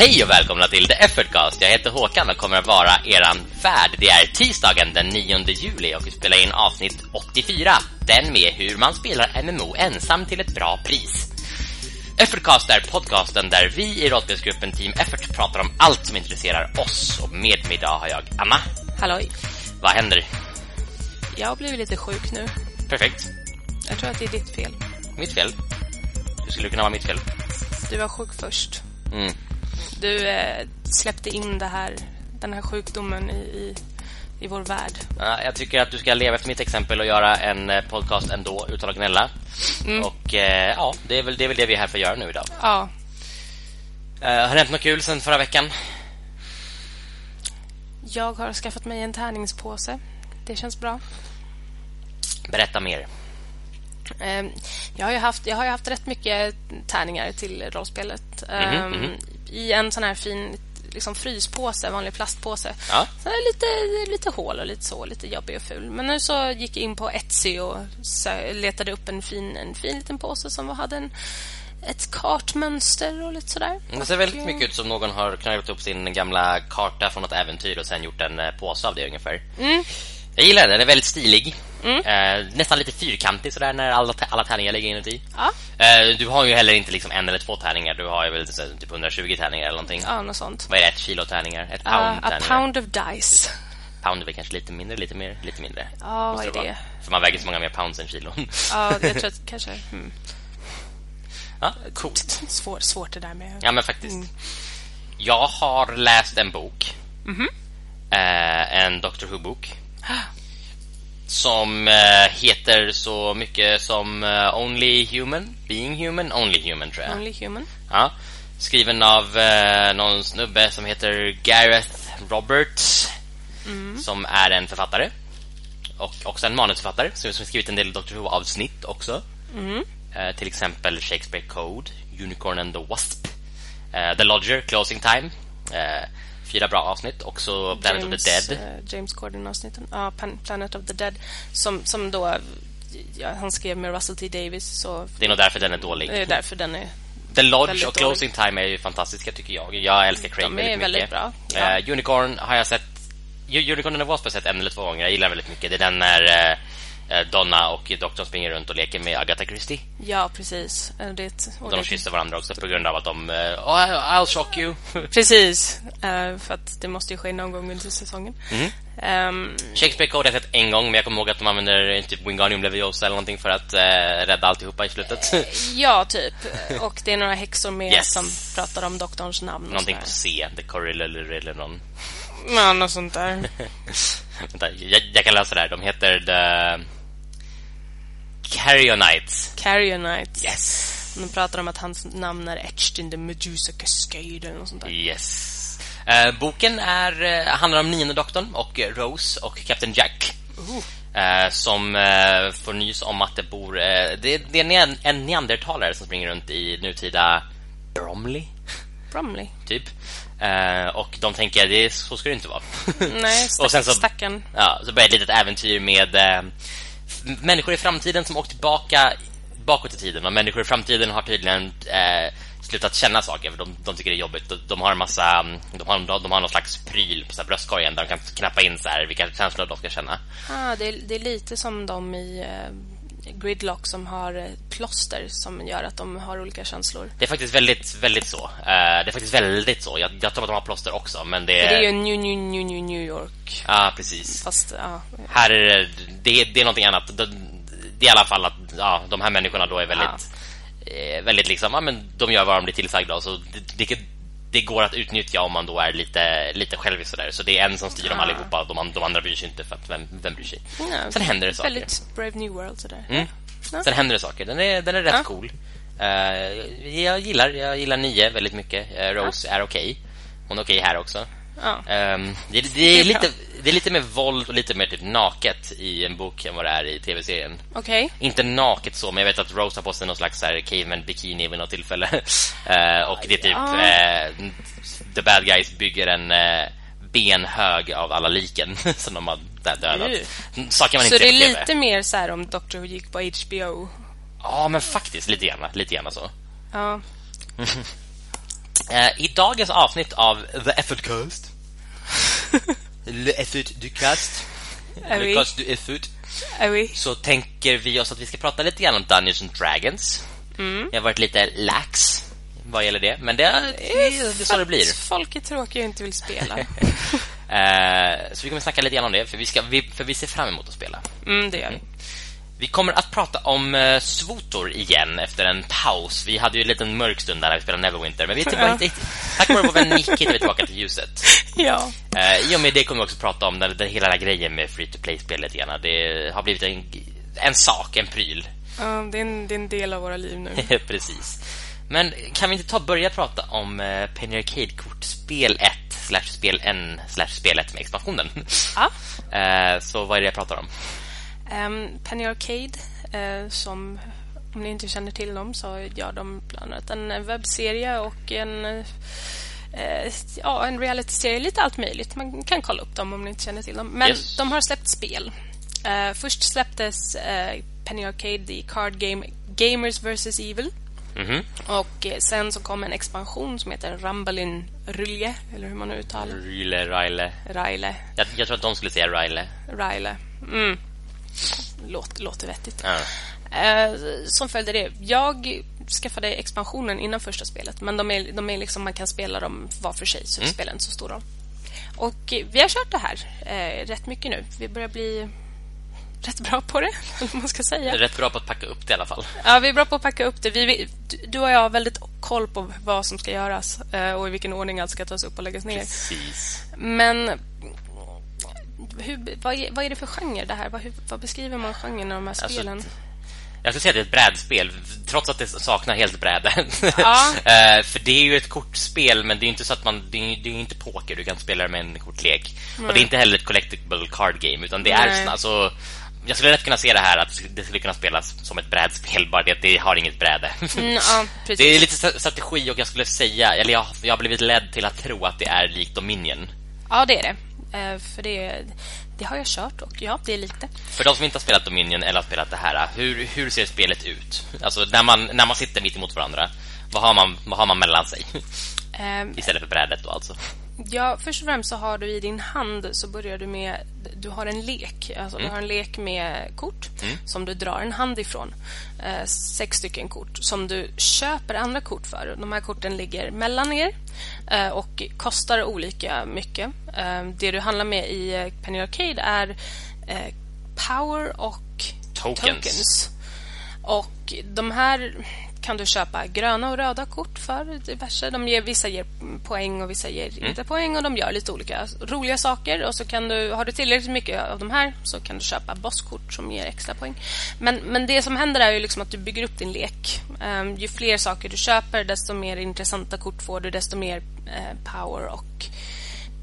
Hej och välkomna till The Effortcast. Jag heter Håkan och kommer att vara eran värd. Det är tisdagen den 9 juli och vi spelar in avsnitt 84. Den med hur man spelar MMO ensam till ett bra pris. Effortcast är podcasten där vi i rollspelsgruppen Team Effort pratar om allt som intresserar oss. Och med mig idag har jag Anna. Halloj. Vad händer? Jag har blivit lite sjuk nu. Perfekt. Jag tror att det är ditt fel. Mitt fel. Hur skulle det kunna vara mitt fel? Du var sjuk först. Mm. Du eh, släppte in det här, den här sjukdomen i, i, i vår värld. Ja, jag tycker att du ska leva efter mitt exempel och göra en eh, podcast ändå utan att gnälla. Mm. Och eh, ja, det är, väl, det är väl det vi är här för att göra nu idag. Ja, Uh, har det hänt något kul sen förra veckan? jag har skaffat mig en tärningspåse. Det känns bra. Berätta mer. Eh, jag, har ju haft, jag har haft rätt mycket tärningar till rollspelet. Eh, mhm. I en sån här fin liksom fryspåse, vanlig plastpåse. Ja. Så lite, lite hål och lite så, lite jobbig och ful. Men nu så gick jag in på Etsy och letade upp en fin, en fin liten påse som hade en, ett kartmönster och lite sådär. Det ser väldigt mycket ut som någon har knäppt upp sin gamla karta från något äventyr och sen gjort en eh, påse av det ungefär. Mm. Jag gillar den, den är väldigt stilig. Eh, nästan lite fyrkantig sådär när alla, alla tärningar ligger inuti. Ja, Eh, du har ju heller inte liksom en eller två tärningar, du har ju väl så, typ 120 tärningar eller någonting. ja något sånt. Vad är det? Ett kilo tärningar? Ett Uh, pound a tärningar? pound of dice. Pound är väl kanske lite mindre, lite mer, lite mindre. Ja, vad är det? För man väger så många mer pounds än kilon. Ja, jag tror att kanske... Mm. ja, coolt. Svår, svårt det där med... Ja, men faktiskt. Jag har läst en bok. Mhm. Eh, en Doctor Who-bok. Som eh, heter så mycket som eh, Only Human, Being Human, Only Human tror jag. Only human. Ja. Skriven av eh, någon snubbe som heter Gareth Roberts. Som är en författare. Och också en manusförfattare. Som som skrivit en del Doctor Who-avsnitt också. Eh, till exempel Shakespeare Code, Unicorn and the Wasp, eh, The Lodger, Closing Time. Eh, fyra bra avsnitt. Också Planet of the Dead. eh, James Corden-avsnitten. Ja, Planet of the Dead. Som, som då... Ja, han skrev med Russell T. Davis, så Det är nog därför den är dålig. det är därför den är... The Lodge väldigt och Closing Time är ju fantastiska tycker jag. Jag älskar Craig De väldigt väldigt mycket. bra, ja. Eh, Unicorn har jag sett Unicorn and the Wasp har jag sett en eller två gånger. Jag gillar väldigt mycket. Det är den när eh, Donna och doktorn springer runt och leker med Agatha Christie. Ja, precis. Eh, Det och De kysser varandra också på grund av att de... eh, oh, I'll shock you. Precis. Eh, för att det måste ju ske någon gång under säsongen. Mm. Ehm, Shakespeare Code har jag sett en gång, men jag kommer ihåg att de använder eh, typ Wingardium Leviosa eller någonting för att eh, rädda alltihopa i slutet. ja, typ. Och det är några häxor med Yes. som pratar om doktorns namn. någonting på. C. The Corilla eller, eller någon. Ja, något sånt där. Vänta, jag, jag kan läsa det här. De heter The... Carrionites. Carrionites. Yes. De pratar om att hans namn är etched in the Medusa Cascade eller något sånt där. Yes. Eh, boken är, eh, handlar om nionde doktorn och Rose och Captain Jack. Eh, som eh, får nys om att det bor... Eh, det, det är en, en neandertalare som springer runt i nutida Bromley, Bromley. typ. Eh, och de tänker, det, så ska det inte vara. Nej, stack, och sen så, stackarn. ja, så börjar ett litet äventyr med eh, människor i framtiden som åkt tillbaka bakåt i tiden. Och människor i framtiden har tydligen eh, slutat känna saker för de, de tycker det är jobbigt. De, de har en massa, mm, de har, de har någon slags pryl på så bröstkorgen där de kan knappa in så här vilka känslor de ska känna. Ah, det, är, det är lite som de i eh, Gridlock som har eh, plåster som gör att de har olika känslor. Det är faktiskt väldigt, väldigt så. Eh, det är faktiskt väldigt så. Jag, jag tror att de har plåster också, men det Det är... är ju New, New, New, New, New York. Ja, precis. Fast, ja. Här är det, det, det är någonting annat. Det, det är i alla fall att ja, de här människorna då är väldigt, eh, väldigt liksom, ja, men de gör vad de blir tillsagda. Så det, det, det går att utnyttja om man då är lite, lite självisk sådär. Så det är en som styr dem Ah. allihopa. De, de andra bryr sig inte för att vem, vem bryr sig? Ja, Sen händer det saker. Väldigt Brave New World sådär. Mm. Ja. Sen händer det saker. Den är, den är rätt Ja. cool. Eh, jag gillar jag gillar nio väldigt mycket. Eh, Rose är okej. Hon är okej här också. Ja. Ehm, det, det, är lite, det är lite mer våld och lite mer typ naket i en bok än vad det är i tv-serien. Okej. Inte naket så, men jag vet att Rose har på sig någon slags så här caveman bikini vid något tillfälle. Eh, och det är typ eh, The Bad Guys bygger en eh, benhög av alla liken som de har där dödat. Saker man Så inte det är lite mer så här om Doctor Who gick på HBO. Ja, men faktiskt lite grann, lite grann så. Ja. Eh, I dagens avsnitt av The Effort Cast Le Effort du Cast Är vi? Le Cast du Effort Är vi? Så tänker vi oss att vi ska prata lite grann om Dungeons and Dragons Mm. Jag har varit lite lax vad gäller det Men det, det, det är så det blir Folk är tråkiga och inte vill spela. Eh, Så vi kommer snacka lite grann om det För vi, ska, vi, för vi ser fram emot att spela Mm, det gör vi. Vi kommer att prata om uh, Svotor igen efter en paus. Vi hade ju en liten mörk stund där när vi spelade Neverwinter, men vi är tillbaka. Ja. Tack vare vår vän Nick är vi tillbaka till ljuset. Ja. Uh, I och med det kommer vi också prata om den, den hela den här grejen med free-to-play-spelet igen. Det har blivit en, en sak, en pryl. Ja, det, är en, det är en del av våra liv nu. Precis. Men kan vi inte ta börja prata om uh, Penny Arcade-kort spel 1 slash spel N slash spel 1 med expansionen? Ja. Eh, så vad är det jag pratar om? Um, Penny Arcade, eh, som om ni inte känner till dem så gör de bland annat en webbserie och en eh, ja, en realityserie, lite allt möjligt. Man kan kolla upp dem om ni inte känner till dem. Men Yes. de har släppt spel. Eh, först släpptes Penny Arcade, the card game Gamers vs Evil. Mhm. Och eh, sen så kom en expansion som heter Rumbalin Rulje, eller hur man nu uttalar Ryle, Ryle. Raile. Jag, jag tror att de skulle säga Ryle. Raile. Mm. Låt, låter vettigt. Ja. Eh, som följde det. Jag skaffade expansionen innan första spelet. Men de är, de är liksom, man kan spela dem var för sig, så det spelar inte så stor roll. Och vi har kört det här eh, rätt mycket nu. Vi börjar bli rätt bra på det, eller man ska säga. Rätt bra på att packa upp det i alla fall. Ja, vi är bra på att packa upp det. Vi, du och jag har väldigt koll på vad som ska göras eh, och i vilken ordning allt ska tas upp och läggas ner. Precis. Men hur, vad, är, vad är det för genre det här? Vad, hur, vad beskriver man genren av de här Alltså, spelen? Jag skulle säga att det är ett brädspel, trots att det saknar helt bräde. Ja. Eh, För det är ju ett kortspel, men det är inte så att man... Det är, det är inte poker, du kan spela med en kortlek. Och det är inte heller ett collectible card game, utan det är... Nej. såna- Alltså, jag skulle lätt kunna se det här att det skulle kunna spelas som ett brädspel, bara det att det har inget bräde. Mm, ja. Det är lite st- strategi och jag skulle säga, eller jag, jag har blivit ledd till att tro att det är likt Dominion. Ja, det är det. Eh, för det, det har jag kört och ja, det är lite. För de som inte har spelat Dominion eller har spelat det här, hur, hur ser spelet ut? Alltså när man, när man sitter mitt emot varandra, vad har man, vad har man mellan sig? Eh, Istället för brädet då alltså. Ja, först och främst så har du i din hand så börjar du med du har en lek. Alltså du har en lek med kort som du drar en hand ifrån. Eh, sex stycken kort som du köper andra kort för. De här korten ligger mellan er eh, och kostar olika mycket. Eh, det du handlar med i Penny Arcade är eh, power och Tokens. Och de här kan du köpa gröna och röda kort för diverse. De ger, vissa ger poäng och vissa ger inte poäng och de gör lite olika roliga saker. Och så kan du, har du tillräckligt mycket av de här så kan du köpa bosskort som ger extra poäng. Men, men det som händer är ju liksom att du bygger upp din lek. Ehm, ju fler saker du köper desto mer intressanta kort får du, desto mer eh, power och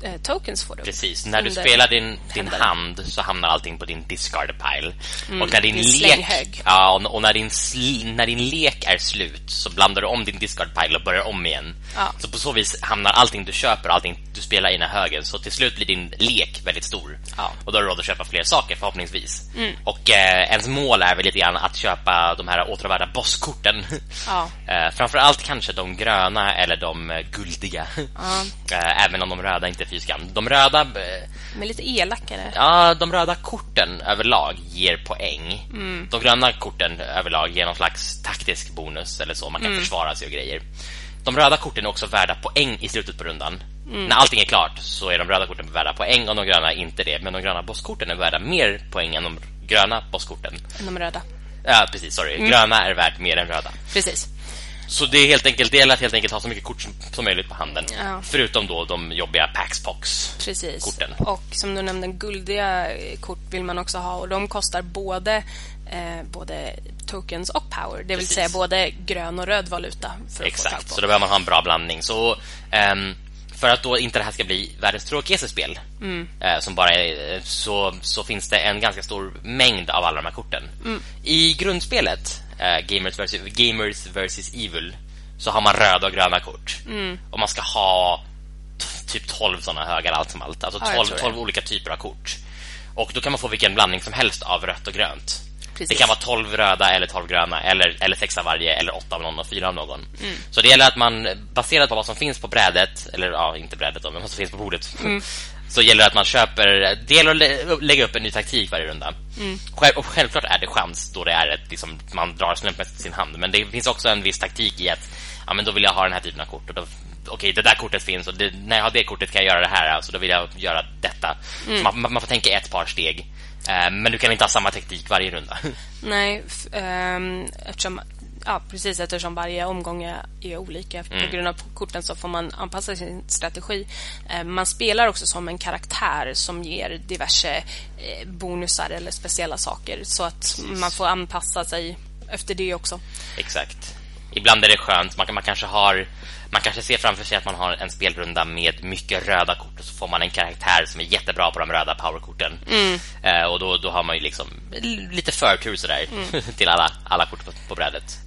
eh, tokens får du. Precis, när du spelar din, din hand så hamnar allting på din discard pile. och när din, din lek, ja, och, och när, din, sl, när din lek är slut så blandar du om din discard pile och börjar om igen. Ja. Så på så vis hamnar allting du köper och allting du spelar i ena högen. Så till slut blir din lek väldigt stor. Ja. Mm. Och då har du råd att köpa fler saker förhoppningsvis. Och eh, ens mål är väl lite grann att köpa de här åtråvärda bosskorten. Ja. Eh, framförallt kanske de gröna eller de eh, guldiga. Eh, även om de röda inte fy skam. De röda, eh, Men lite elakare. ja, de röda korten överlag ger poäng. De gröna korten överlag ger någon slags taktisk bonus eller så. Man kan försvara sig och grejer. De röda korten är också värda poäng i slutet på rundan. När allting är klart så är de röda korten värda poäng och de gröna är inte det. Men de gröna bosskorten är värda mer poäng än de gröna bosskorten. De röda. Ja, precis, sorry. Gröna är värt mer än röda. Precis. Så det är helt enkelt det gäller att helt enkelt ha så mycket kort som, som möjligt på handen. Ja. Förutom då de jobbiga Paxpox. Precis. korten. Och som du nämnde, guldiga eh, kort vill man också ha och de kostar både, eh, både tokens och power. Det vill Precis. säga både grön och röd valuta. Exakt, så då behöver man ha en bra blandning. Så ehm, för att då inte det här ska bli världens tråkigaste spel Mm. eh, som bara är, så, så finns det en ganska stor mängd av alla de här korten. Mm. I grundspelet eh, Gamers, vs, Gamers vs Evil så har man röda och gröna kort. Mm. Och man ska ha typ 12 sådana högar allt som allt. Alltså Ja, jag 12, tror det. 12 olika typer av kort. Och då kan man få vilken blandning som helst av rött och grönt. Det kan vara 12 röda eller 12 gröna eller, eller 6 av varje eller 8 av någon och 4 av någon. Mm. Så det gäller att man baserat på vad som finns på brädet eller ja, inte brädet då, men vad som finns på bordet. Mm. Så gäller det att man köper Det gäller att lägga upp en ny taktik varje runda. Mm. och självklart är det chans då det är ett liksom, man drar slumpmässigt sin hand, men det finns också en viss taktik i att ja men då vill jag ha den här typen av kort och då okej, det där kortet finns och det, när jag har det kortet kan jag göra det här, alltså då vill jag göra detta. Mm. Man, man, får tänka ett par steg. Uh, men du kan inte ha samma teknik varje runda. Nej, um, eftersom ja, precis eftersom varje omgång är, olika mm. på grund av korten så får man anpassa sin strategi. Uh, man spelar också som en karaktär som ger diverse uh, bonusar eller speciella saker så att precis. man får anpassa sig efter det också. Exakt. Ibland är det skönt, man, man kanske har man kanske ser framför sig att man har en spelrunda med mycket röda kort och så får man en karaktär som är jättebra på de röda powerkorten. Mm. Eh, och då, då har man ju liksom lite förtur sådär mm. till alla, alla kort på, på brädet.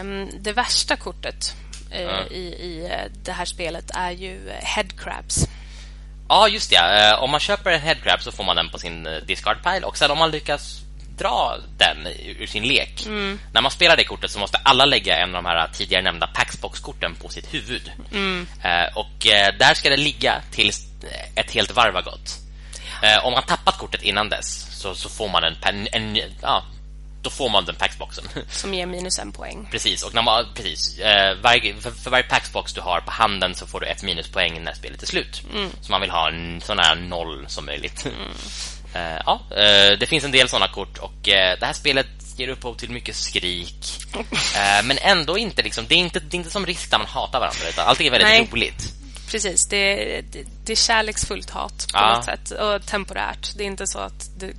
Um, det värsta kortet uh, mm. i, i eh, det här spelet är ju headcrabs. Ja, just det. Uh, om man köper en headcrab så får man den på sin discard pile och sen om man lyckas dra den ur sin lek. Mm. När man spelar det kortet så måste alla lägga en av de här tidigare nämnda Paxbox-korten på sitt huvud. Mm. Eh, och eh, där ska det ligga tills ett helt varv har gått. Eh, om man tappat kortet innan dess så, så får man en, en, en ja, då får man den paxboxen. Som ger minus en poäng. Precis, och när man, precis, eh, varje, för, för, varje paxbox du har på handen så får du ett minuspoäng när spelet är slut. Mm. Så man vill ha en sån här noll som möjligt. Mm. Uh, ja, uh, det finns en del sådana kort och uh, det här spelet ger upphov till mycket skrik. men ändå inte liksom, det är inte, det är inte som risk där man hatar varandra utan allt är väldigt Nej. roligt. Precis, det, det, det är kärleksfullt hat på ja. något sätt och temporärt. Det är inte så att det,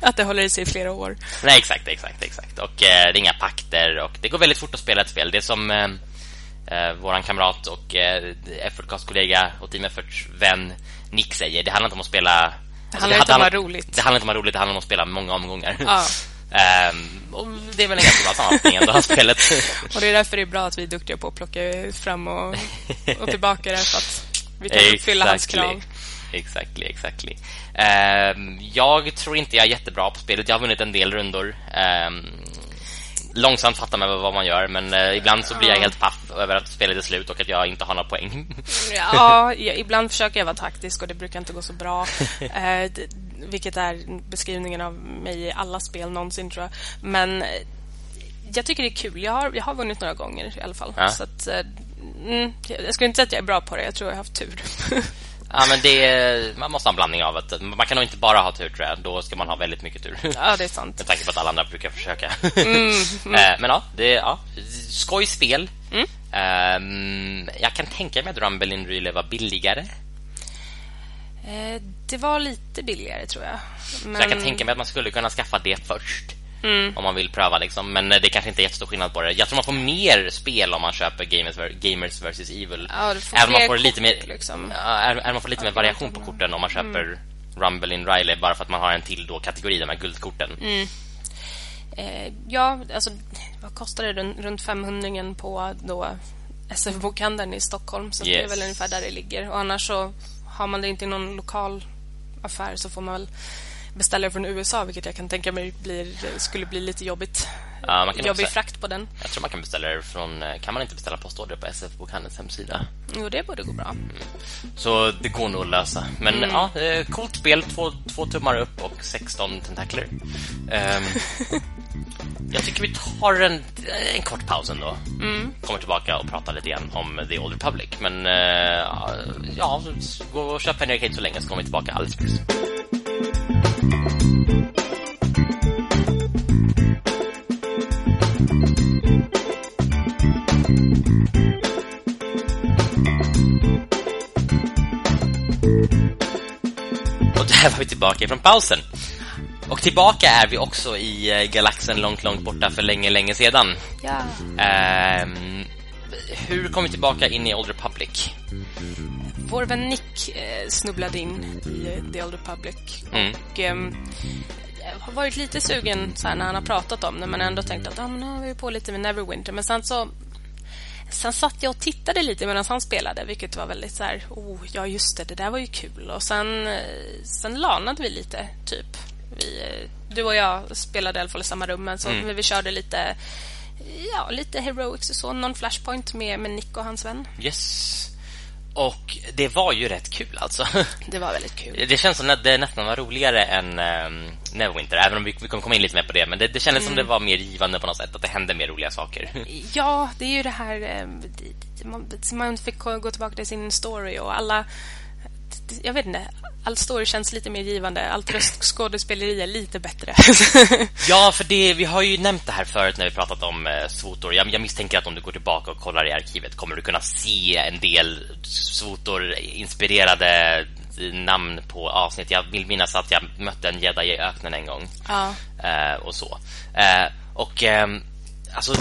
att det håller i sig i flera år. Nej, exakt, exakt, exakt. Och det är inga pakter och det går väldigt fort att spela ett spel. Det är som eh, våran kamrat och eh, Effortcast-kollega och Team Efforts vän Nick säger. Det handlar inte om att spela... Det handlar alltså, inte om att roligt. Det handlar inte om att roligt, det handlar om att spela många omgångar. Ja. Um, och det är väl en ganska bra sammanfattning av spelet. och det är därför det är bra att vi är duktiga på att plocka fram och, och tillbaka det för att vi kan uppfylla hans krav. Exactly, exactly. Um, jag tror inte jag är jättebra på spelet. Jag har vunnit en del rundor. Um, långsamt fattar man vad man gör Men eh, ibland så blir jag helt paff över att spelet är slut Och att jag inte har några poäng. Ja, ibland försöker jag vara taktisk Och det brukar inte gå så bra. Eh, Vilket är beskrivningen av mig i alla spel någonsin tror jag. Men eh, jag tycker det är kul. Jag har, jag har vunnit några gånger i alla fall. Ja. Så att, eh, mm, Jag skulle inte säga att jag är bra på det. Jag tror jag har haft tur Ja, men det är, man måste ha en blandning av att man kan nog inte bara ha tur tror jag. Då ska man ha väldigt mycket tur. Ja, det är sant. Med tanke på att alla andra brukar försöka. Mm, mm. men ja, det är ja, skojspel. Mm. Um, jag kan tänka mig att Rumble in Relay var billigare. Eh, det var lite billigare tror jag. Men... Så jag kan tänka mig att man skulle kunna skaffa det först. Mm. Om man vill pröva liksom. Men det kanske inte är jättestor skillnad på det. Jag tror man får mer spel om man köper Gamers, Gamers vs Evil. Ja, även man får lite mer liksom. även man får lite mer variation på korten om man köper mm. Rumble in Riley bara för att man har en till då kategori de här guldkorten. Mm. Eh, ja, alltså vad kostar det runt 500 på då SF-bokhandeln i Stockholm så yes. det är väl ungefär där det ligger. Och annars så har man det inte i någon lokal affär så får man väl beställare från USA vilket jag kan tänka mig blir, skulle bli lite jobbigt. Ja, man kan Jobbig också, frakt på den. Jag tror man kan beställa det från... Eh, kan man inte beställa postorder på SF-bokhandelns hemsida? Jo, det borde gå bra. Mm. Så det går nog att lösa. Men mm. ja, coolt spel. Två, två tummar upp och 16 tentakler. Um, jag tycker vi tar en, en kort paus ändå. Mm. Kommer tillbaka och pratar lite grann om The Old Republic. Men uh, ja, gå och köp Penny Arcade så länge så kommer vi tillbaka alldeles strax. Och där var vi tillbaka från pausen. Och tillbaka är vi också i eh, galaxen långt, långt borta för länge, länge sedan. Ja. Um, hur kom vi tillbaka in i Old Republic? Vår vän Nick eh, snubblade in i eh, The Old Republic. Mm. Och eh, har varit lite sugen så här, när han har pratat om det men ändå tänkt att ah, men nu har vi på lite med Neverwinter. Men sen så Sen satt jag och tittade lite medan han spelade vilket var väldigt så här, oh, ja just det, det där var ju kul. Och sen, sen lanade vi lite, typ. Vi, du och jag spelade i alla fall i samma rum, så mm. vi körde lite ja, lite heroics och så. Någon flashpoint med, med Nick och hans vän. Yes. Och det var ju rätt kul alltså. Det var väldigt kul. Det känns som att det nästan var roligare än um, Neverwinter, även om vi, vi kommer komma in lite mer på det. Men det, det kändes mm. som det var mer givande på något sätt, att det hände mer roliga saker. Ja, det är ju det här... Um, man, man fick gå tillbaka till sin story och alla... Jag vet inte, all story känns lite mer givande. Allt röstskådespeleri är lite bättre. ja, för det, vi har ju nämnt det här förut när vi pratat om eh, svotor. Jag, jag, misstänker att om du går tillbaka och kollar i arkivet kommer du kunna se en del svotor-inspirerade namn på avsnitt. Jag vill minnas att jag mötte en jedi i öknen en gång. Ja. Eh, och så. Eh, och ehm, alltså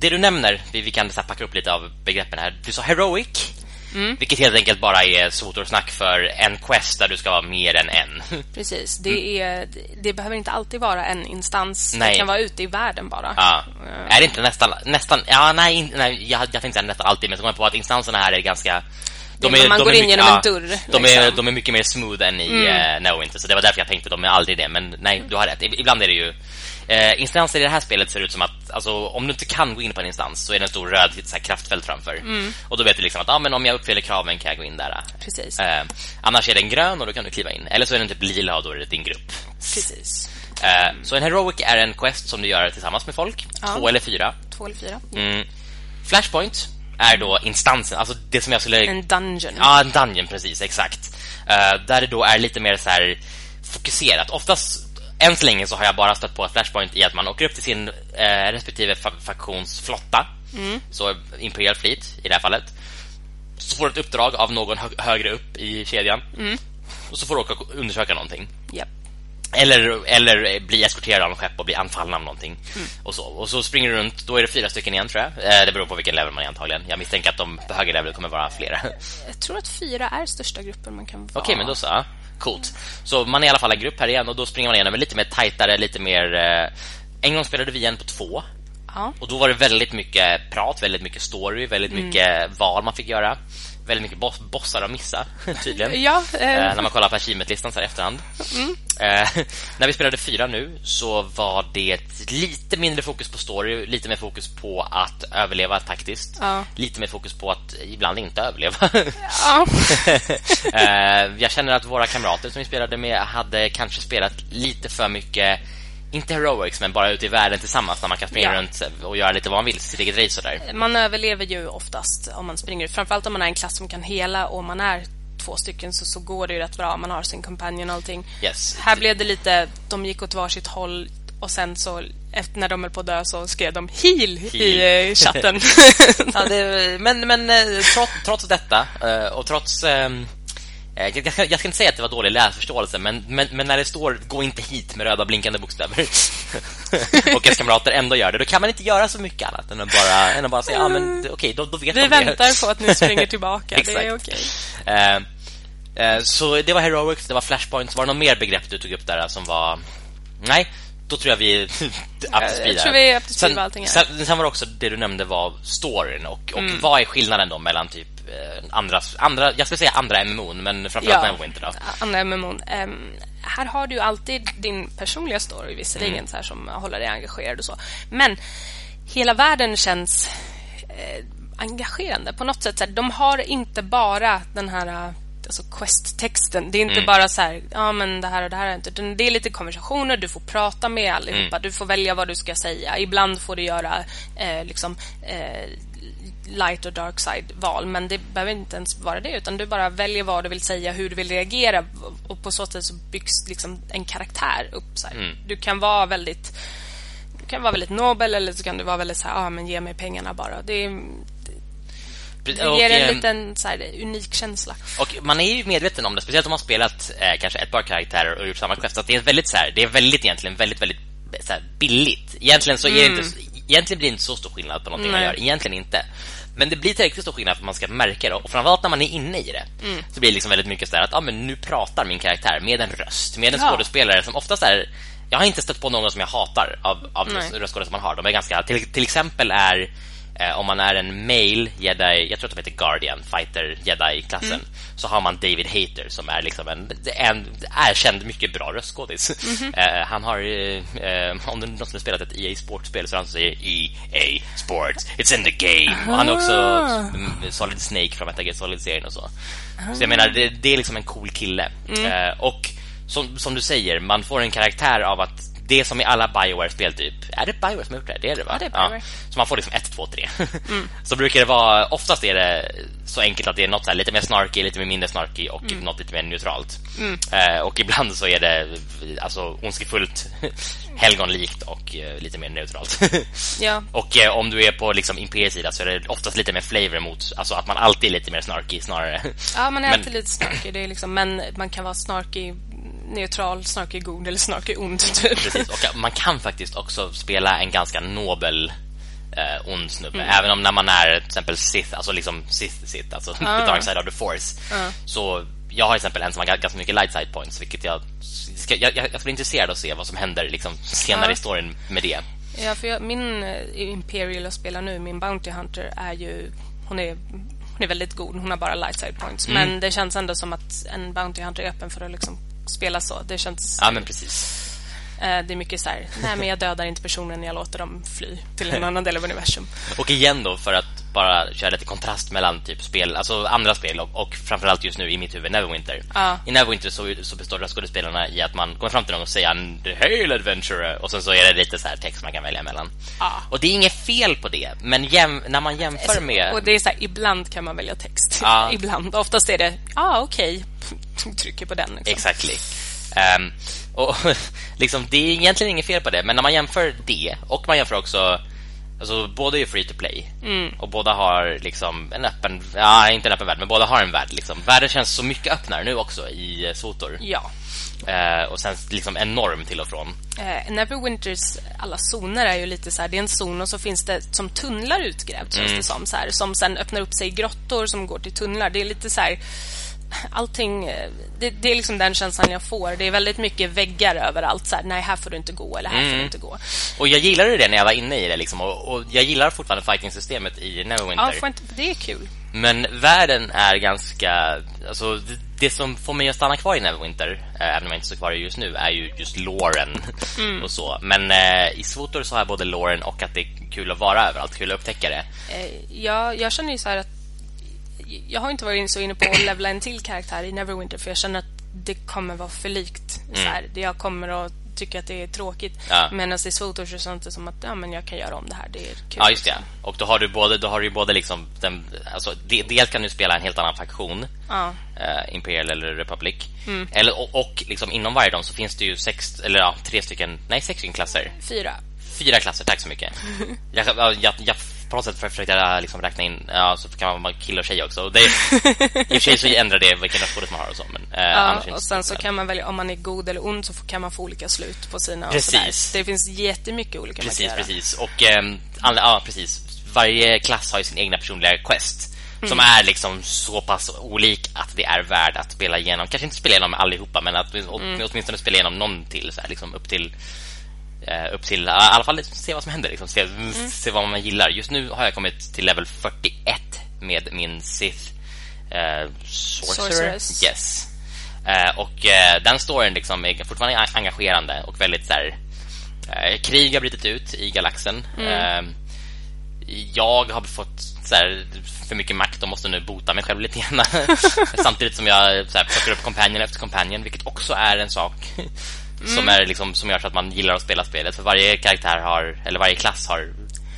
det du nämner, vi, vi kan så packa upp lite av begreppen här. Du sa heroic. Mm. Vilket helt enkelt bara är sotorsnack för en quest där du ska vara mer än en. Precis. Det, mm. är, det behöver inte alltid vara en instans. Nej. Det kan vara ute i världen bara. Ja. Mm. Är det inte nästan... nästan ja, nej, nej jag, jag tänkte nästan alltid, men så kommer på att instanserna här är ganska... De är, man de går är, in genom ja, en dörr. De är, liksom. de är mycket mer smooth än i mm. uh, Neverwinter, så det var därför jag tänkte de är aldrig det. Men nej, du har rätt. Ibland är det ju Eh, instanser i det här spelet ser ut som att alltså, om du inte kan gå in på en instans så är det en stor röd så här, kraftfält framför. Mm. Och då vet du liksom att ah, men om jag uppfyller kraven kan jag gå in där. Precis. Eh, annars är den grön och då kan du kliva in. Eller så är den typ lila och då är det din grupp. Precis. Eh, mm. Så en heroic är en quest som du gör tillsammans med folk. Ja. Två eller fyra. Två eller fyra. Mm. Flashpoint är då instansen, alltså det som jag skulle... En dungeon. Ja, en dungeon, precis, exakt. Uh, där det då är lite mer så här fokuserat. Oftast än så länge så har jag bara stött på Flashpoint i att man åker upp till sin eh, respektive fa faktionsflotta. Mm. Så Imperial Fleet i det här fallet. Så får du ett uppdrag av någon hö högre upp i kedjan. Mm. Och så får du åka och undersöka någonting. Yep. Eller, eller bli eskorterad av en skepp och bli anfallen av någonting. Mm. Och, så. och så springer du runt, då är det fyra stycken igen tror jag. Eh, det beror på vilken level man är antagligen. Jag misstänker att de på högre level kommer vara flera. Jag tror att fyra är största gruppen man kan vara. Okej, okay, men då så. Coolt. Så man är i alla fall en grupp här igen och då springer man igenom lite mer tajtare, lite mer... Eh... En gång spelade vi en på två. Ja. Och då var det väldigt mycket prat, väldigt mycket story, väldigt mm. mycket val man fick göra. Väldigt mycket boss, bossar att missa, tydligen. ja, eh... när man kollar på achievement-listan så här efterhand. Mm. Eh, när vi spelade fyra nu så var det lite mindre fokus på story, lite mer fokus på att överleva taktiskt. Ja. Lite mer fokus på att ibland inte överleva. Ja. eh, jag känner att våra kamrater som vi spelade med hade kanske spelat lite för mycket inte heroics men bara ute i världen tillsammans när man kan springa ja. runt och göra lite vad man vill, sitt eget race där. Man överlever ju oftast om man springer ut, framförallt om man är en klass som kan hela och man är två stycken så, så går det ju rätt bra. Man har sin companion och allting. Yes. Här blev det lite, de gick åt varsitt håll och sen så efter när de höll på att dö så skrev de heal, heal. i eh, chatten. ja, det, men men eh, trots, trots detta eh, och trots um, jag, jag, ska, jag, ska, inte säga att det var dålig läsförståelse men, men, men när det står gå inte hit med röda blinkande bokstäver och ens kamrater ändå gör det då kan man inte göra så mycket annat än att bara, än att bara säga men okej, okay, då, då vet Vi väntar på att ni springer tillbaka, det är okej. Okay. Uh, uh, så det var Heroics, det var Flashpoints. Var det något mer begrepp du tog upp där som var... Nej, då tror jag vi är. Jag tror vi är up to speed sen, allting sen, sen, var det också det du nämnde var storyn och, och mm. vad är skillnaden då mellan typ eh, andra, andra jag ska säga andra MMO men framförallt ja, Neverwinter då. andra MMO. Um, ehm, här har du alltid din personliga story visserligen mm. så här, som håller dig engagerad och så. Men hela världen känns eh, engagerande på något sätt. Så här, de har inte bara den här alltså quest-texten. Det är inte mm. bara så här, ja men det här och det här är inte. Det är lite konversationer, du får prata med allihopa, mm. du får välja vad du ska säga. Ibland får du göra eh, liksom eh, light och dark side val men det behöver inte ens vara det utan du bara väljer vad du vill säga, hur du vill reagera och på så sätt så byggs liksom en karaktär upp så mm. Du kan vara väldigt du kan vara väldigt nobel eller så kan du vara väldigt så här, ah, men ge mig pengarna bara. Det, det ger en ehm, liten så här, unik känsla. Och man är ju medveten om det, speciellt om man har spelat eh, kanske ett par karaktärer och gjort samma quest. Att det är väldigt så här, det är väldigt egentligen väldigt väldigt så här, billigt. Egentligen så mm. är det inte mm. Egentligen blir det inte så stor skillnad på någonting Nej. man gör. Egentligen inte. Men det blir tillräckligt stor skillnad för att man ska märka det. Och framförallt när man är inne i det. Mm. Så blir det liksom väldigt mycket så att ah, men nu pratar min karaktär med en röst. Med en ja. skådespelare som oftast är... Jag har inte stött på någon som jag hatar av, av röstskådespelare som man har. De är ganska... Till, till exempel är Eh, om man är en male jedi, jag tror att de heter Guardian Fighter Jedi-klassen, mm. så har man David Hater som är liksom en, en erkänd mycket bra röstskådis. Mm -hmm. eh, han har, eh, om du någonsin spelat ett EA Sportspel så han säger EA Sports, it's in the game. Och han är också mm, Solid Snake från Metal Gear Solid-serien och så. Så jag menar, det, det, är liksom en cool kille. Mm. Eh, och som, som du säger, man får en karaktär av att det som i alla Bioware-spel typ. Är det Bioware som har gjort det? Det är det va? Ja, det är Bioware. Ja. Så man får liksom 1, 2, 3. Mm. så brukar det vara, oftast är det så enkelt att det är något så lite mer snarky, lite mer mindre snarky och mm. något lite mer neutralt. Mm. Eh, och ibland så är det alltså ondskefullt, helgonlikt och eh, lite mer neutralt. ja. Och eh, om du är på liksom Imperiets sida så är det oftast lite mer flavor mot, alltså att man alltid är lite mer snarky snarare. Ja, man är men... alltid lite snarky, det är liksom, men man kan vara snarky neutral, snarkig god eller snarkig ond typ. Precis, och man kan faktiskt också spela en ganska nobel eh, ond snubbe. Mm. Även om när man är till exempel Sith, alltså liksom Sith Sith, alltså ah. the dark side of the force. Ah. Så jag har till exempel en som har ganska mycket light side points, vilket jag ska, jag, jag, jag blir intresserad av att se vad som händer liksom, senare ah. i storyn med det. Ja, för jag, min eh, Imperial jag spelar nu, min Bounty Hunter, är ju... Hon är, hon är väldigt god, hon har bara light side points. Mm. Men det känns ändå som att en Bounty Hunter är öppen för att liksom spela så. Det känns... Ja, men precis. Eh, det är mycket så här, nej men jag dödar inte personen, jag låter dem fly till en annan del av universum. Och igen då, för att bara köra lite kontrast mellan typ spel, alltså andra spel och, och framförallt just nu i mitt huvud, Neverwinter. Ja. I Neverwinter så, så består skådespelarna i att man kommer fram till dem och säger Hail Adventurer och sen så är det lite så här text man kan välja mellan. Ja. Och det är inget fel på det, men när man jämför med... Och det är så här, ibland kan man välja text. Ja. ibland. Oftast är det, ja ah, okej, okay. Trycker på den. Liksom. Exactly. Um, och liksom, det är egentligen inget fel på det, men när man jämför det och man jämför också Alltså båda är free to play mm. Och båda har liksom en öppen Ja, inte en öppen värld, men båda har en värld liksom. Världen känns så mycket öppnare nu också i eh, Sotor Ja eh, Och sen liksom enorm till och från eh, Neverwinters alla zoner är ju lite så här, Det är en zon och så finns det som tunnlar utgrävt mm. det som, så här, Som sen öppnar upp sig i grottor som går till tunnlar Det är lite så här allting, det, det, är liksom den känslan jag får. Det är väldigt mycket väggar överallt. Så här, nej, här får du inte gå eller här mm. får du mm. inte gå. Och jag gillade det när jag var inne i det. Liksom, och, och jag gillar fortfarande fighting-systemet i Neverwinter. Ja, det är kul. Men världen är ganska... Alltså, det, det, som får mig att stanna kvar i Neverwinter, äh, även om jag inte står kvar just nu, är ju just Loren mm. och så. Men äh, i Svotor så har jag både Loren och att det är kul att vara överallt, kul att upptäcka det. Eh, ja, jag känner ju så här att jag har inte varit så inne på att levla en till karaktär i Neverwinter för jag känner att det kommer vara för likt. Mm. Så här, jag kommer att tycka att det är tråkigt. Ja. Medan i Swotors så känns det som att ja, men jag kan göra om det här. Det är kul. Ja, just det. Och då har du både, då har du både liksom den, alltså, dels kan du spela en helt annan faktion. Ja. Uh, Imperial eller Republic. Mm. Eller, och, och liksom inom varje dem så finns det ju sex, eller ja, tre stycken, nej sex stycken klasser. Fyra. Fyra klasser, tack så mycket. jag, jag, jag på något sätt försökte jag liksom räkna in ja, så kan man vara kille och tjej också. Det, I och för sig så ändrar det vilken röstskådis man har och så. Men, eh, ja, och sen så kan man välja om man är god eller ond så kan man få olika slut på sina. Precis. Det finns jättemycket olika Precis, precis. Och eh, alla, ja, precis. Varje klass har ju sin egna personliga quest. Mm. Som är liksom så pass olik att det är värd att spela igenom. Kanske inte spela igenom allihopa, men att mm. åtminstone spela igenom någon till. Så här, liksom upp till upp till i alla fall se vad som händer liksom, se, mm. se vad man gillar. Just nu har jag kommit till level 41 med min Sith eh, Sorcerer. Sorceress. Yes. Eh, och eh, den storyn liksom är fortfarande engagerande och väldigt så här, eh, krig har brutit ut i galaxen. Mm. Eh, jag har fått så här, för mycket makt och måste nu bota mig själv lite grann. Samtidigt som jag så här, plockar upp companion efter companion, vilket också är en sak Mm. Som, är liksom, som gör så att man gillar att spela spelet För varje karaktär har, eller varje klass har